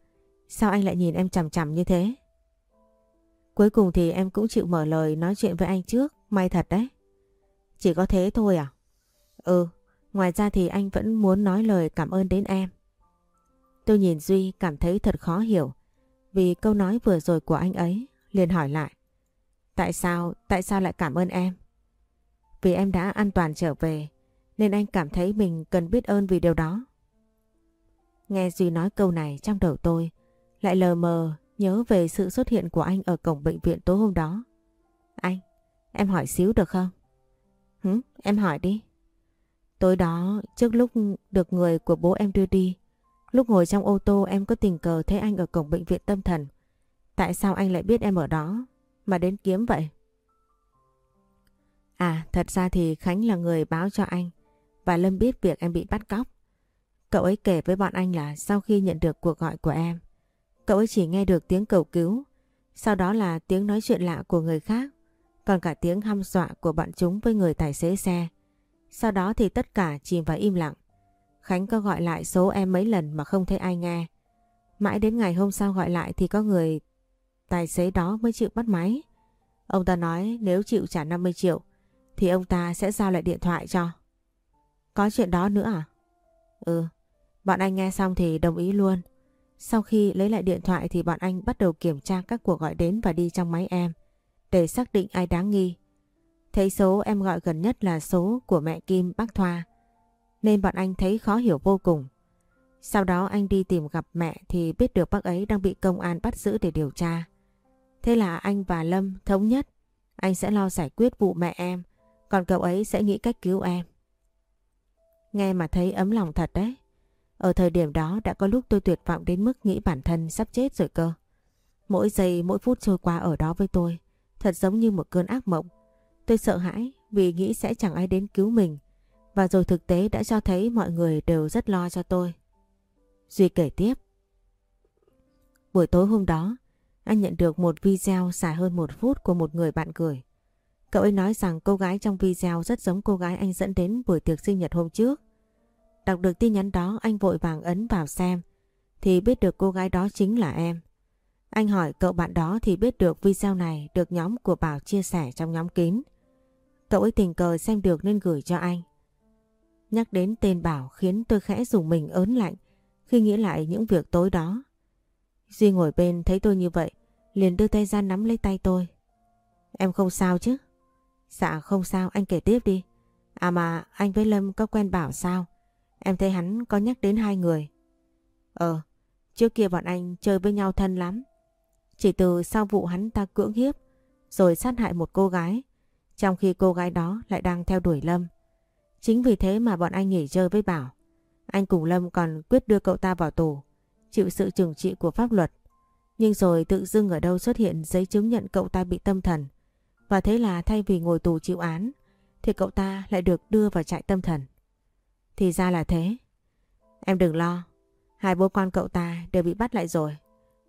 Sao anh lại nhìn em chằm chằm như thế? Cuối cùng thì em cũng chịu mở lời nói chuyện với anh trước, may thật đấy. Chỉ có thế thôi à? Ừ, ngoài ra thì anh vẫn muốn nói lời cảm ơn đến em. Tôi nhìn Duy cảm thấy thật khó hiểu vì câu nói vừa rồi của anh ấy liền hỏi lại. Tại sao, tại sao lại cảm ơn em? Vì em đã an toàn trở về nên anh cảm thấy mình cần biết ơn vì điều đó. Nghe Duy nói câu này trong đầu tôi lại lờ mờ nhớ về sự xuất hiện của anh ở cổng bệnh viện tối hôm đó. Anh, em hỏi xíu được không? Hứ, em hỏi đi. Tối đó, trước lúc được người của bố em đưa đi, lúc ngồi trong ô tô em có tình cờ thấy anh ở cổng bệnh viện tâm thần. Tại sao anh lại biết em ở đó mà đến kiếm vậy? À, thật ra thì Khánh là người báo cho anh và Lâm biết việc em bị bắt cóc. Cậu ấy kể với bọn anh là sau khi nhận được cuộc gọi của em, cậu ấy chỉ nghe được tiếng cầu cứu, sau đó là tiếng nói chuyện lạ của người khác, còn cả tiếng hăm dọa của bọn chúng với người tài xế xe. Sau đó thì tất cả chìm vào im lặng. Khánh có gọi lại số em mấy lần mà không thấy ai nghe. Mãi đến ngày hôm sau gọi lại thì có người tài xế đó mới chịu bắt máy. Ông ta nói nếu chịu trả 50 triệu thì ông ta sẽ giao lại điện thoại cho. Có chuyện đó nữa à? Ừ, bọn anh nghe xong thì đồng ý luôn. Sau khi lấy lại điện thoại thì bọn anh bắt đầu kiểm tra các cuộc gọi đến và đi trong máy em để xác định ai đáng nghi. Thấy số em gọi gần nhất là số của mẹ Kim bác Thoa nên bọn anh thấy khó hiểu vô cùng. Sau đó anh đi tìm gặp mẹ thì biết được bác ấy đang bị công an bắt giữ để điều tra. Thế là anh và Lâm thống nhất anh sẽ lo giải quyết vụ mẹ em còn cậu ấy sẽ nghĩ cách cứu em. Nghe mà thấy ấm lòng thật đấy. Ở thời điểm đó đã có lúc tôi tuyệt vọng đến mức nghĩ bản thân sắp chết rồi cơ. Mỗi giây mỗi phút trôi qua ở đó với tôi thật giống như một cơn ác mộng. Tôi sợ hãi vì nghĩ sẽ chẳng ai đến cứu mình và rồi thực tế đã cho thấy mọi người đều rất lo cho tôi. Duy kể tiếp. Buổi tối hôm đó, anh nhận được một video dài hơn một phút của một người bạn gửi. Cậu ấy nói rằng cô gái trong video rất giống cô gái anh dẫn đến buổi tiệc sinh nhật hôm trước. Đọc được tin nhắn đó anh vội vàng ấn vào xem thì biết được cô gái đó chính là em. Anh hỏi cậu bạn đó thì biết được video này được nhóm của Bảo chia sẻ trong nhóm kín. Cậu ấy tình cờ xem được nên gửi cho anh. Nhắc đến tên Bảo khiến tôi khẽ dùng mình ớn lạnh khi nghĩ lại những việc tối đó. Duy ngồi bên thấy tôi như vậy, liền đưa tay ra nắm lấy tay tôi. Em không sao chứ? Dạ không sao, anh kể tiếp đi. À mà anh với Lâm có quen Bảo sao? Em thấy hắn có nhắc đến hai người. Ờ, trước kia bọn anh chơi với nhau thân lắm. Chỉ từ sau vụ hắn ta cưỡng hiếp, rồi sát hại một cô gái, trong khi cô gái đó lại đang theo đuổi Lâm. Chính vì thế mà bọn anh nghỉ chơi với Bảo. Anh cùng Lâm còn quyết đưa cậu ta vào tù, chịu sự trừng trị của pháp luật. Nhưng rồi tự dưng ở đâu xuất hiện giấy chứng nhận cậu ta bị tâm thần. Và thế là thay vì ngồi tù chịu án, thì cậu ta lại được đưa vào trại tâm thần. Thì ra là thế. Em đừng lo, hai bố con cậu ta đều bị bắt lại rồi.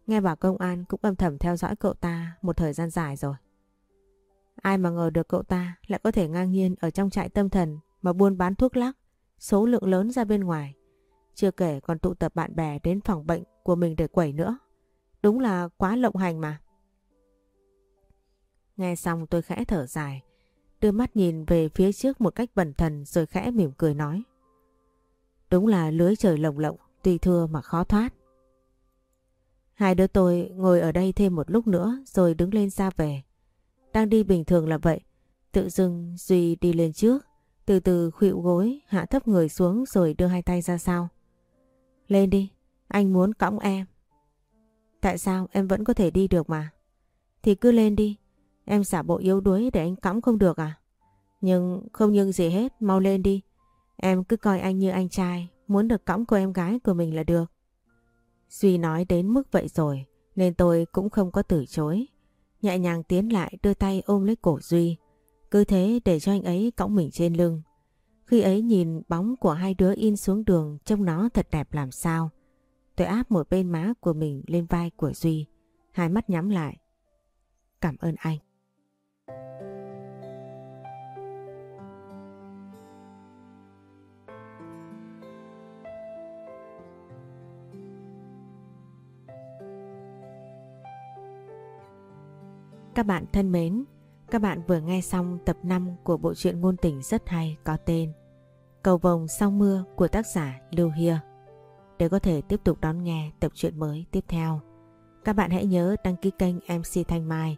Nghe bảo công an cũng âm thầm theo dõi cậu ta một thời gian dài rồi. Ai mà ngờ được cậu ta lại có thể ngang nhiên ở trong trại tâm thần mà buôn bán thuốc lắc, số lượng lớn ra bên ngoài. Chưa kể còn tụ tập bạn bè đến phòng bệnh của mình để quẩy nữa. Đúng là quá lộng hành mà. Nghe xong tôi khẽ thở dài, đưa mắt nhìn về phía trước một cách bẩn thần rồi khẽ mỉm cười nói. Đúng là lưới trời lồng lộng, tuy thưa mà khó thoát. Hai đứa tôi ngồi ở đây thêm một lúc nữa rồi đứng lên ra về. Đang đi bình thường là vậy, tự dưng Duy đi lên trước, từ từ khuỵu gối, hạ thấp người xuống rồi đưa hai tay ra sau. Lên đi, anh muốn cõng em. Tại sao em vẫn có thể đi được mà? Thì cứ lên đi, em giả bộ yếu đuối để anh cõng không được à? Nhưng không nhưng gì hết, mau lên đi. Em cứ coi anh như anh trai, muốn được cõng cô em gái của mình là được. Duy nói đến mức vậy rồi, nên tôi cũng không có từ chối. Nhẹ nhàng tiến lại đưa tay ôm lấy cổ Duy. Cứ thế để cho anh ấy cõng mình trên lưng. Khi ấy nhìn bóng của hai đứa in xuống đường trông nó thật đẹp làm sao. Tôi áp một bên má của mình lên vai của Duy. Hai mắt nhắm lại. Cảm ơn anh. Các bạn thân mến, các bạn vừa nghe xong tập 5 của bộ truyện ngôn tình rất hay có tên Cầu vồng sau mưa của tác giả Lưu Hia. Để có thể tiếp tục đón nghe tập truyện mới tiếp theo, các bạn hãy nhớ đăng ký kênh MC Thanh Mai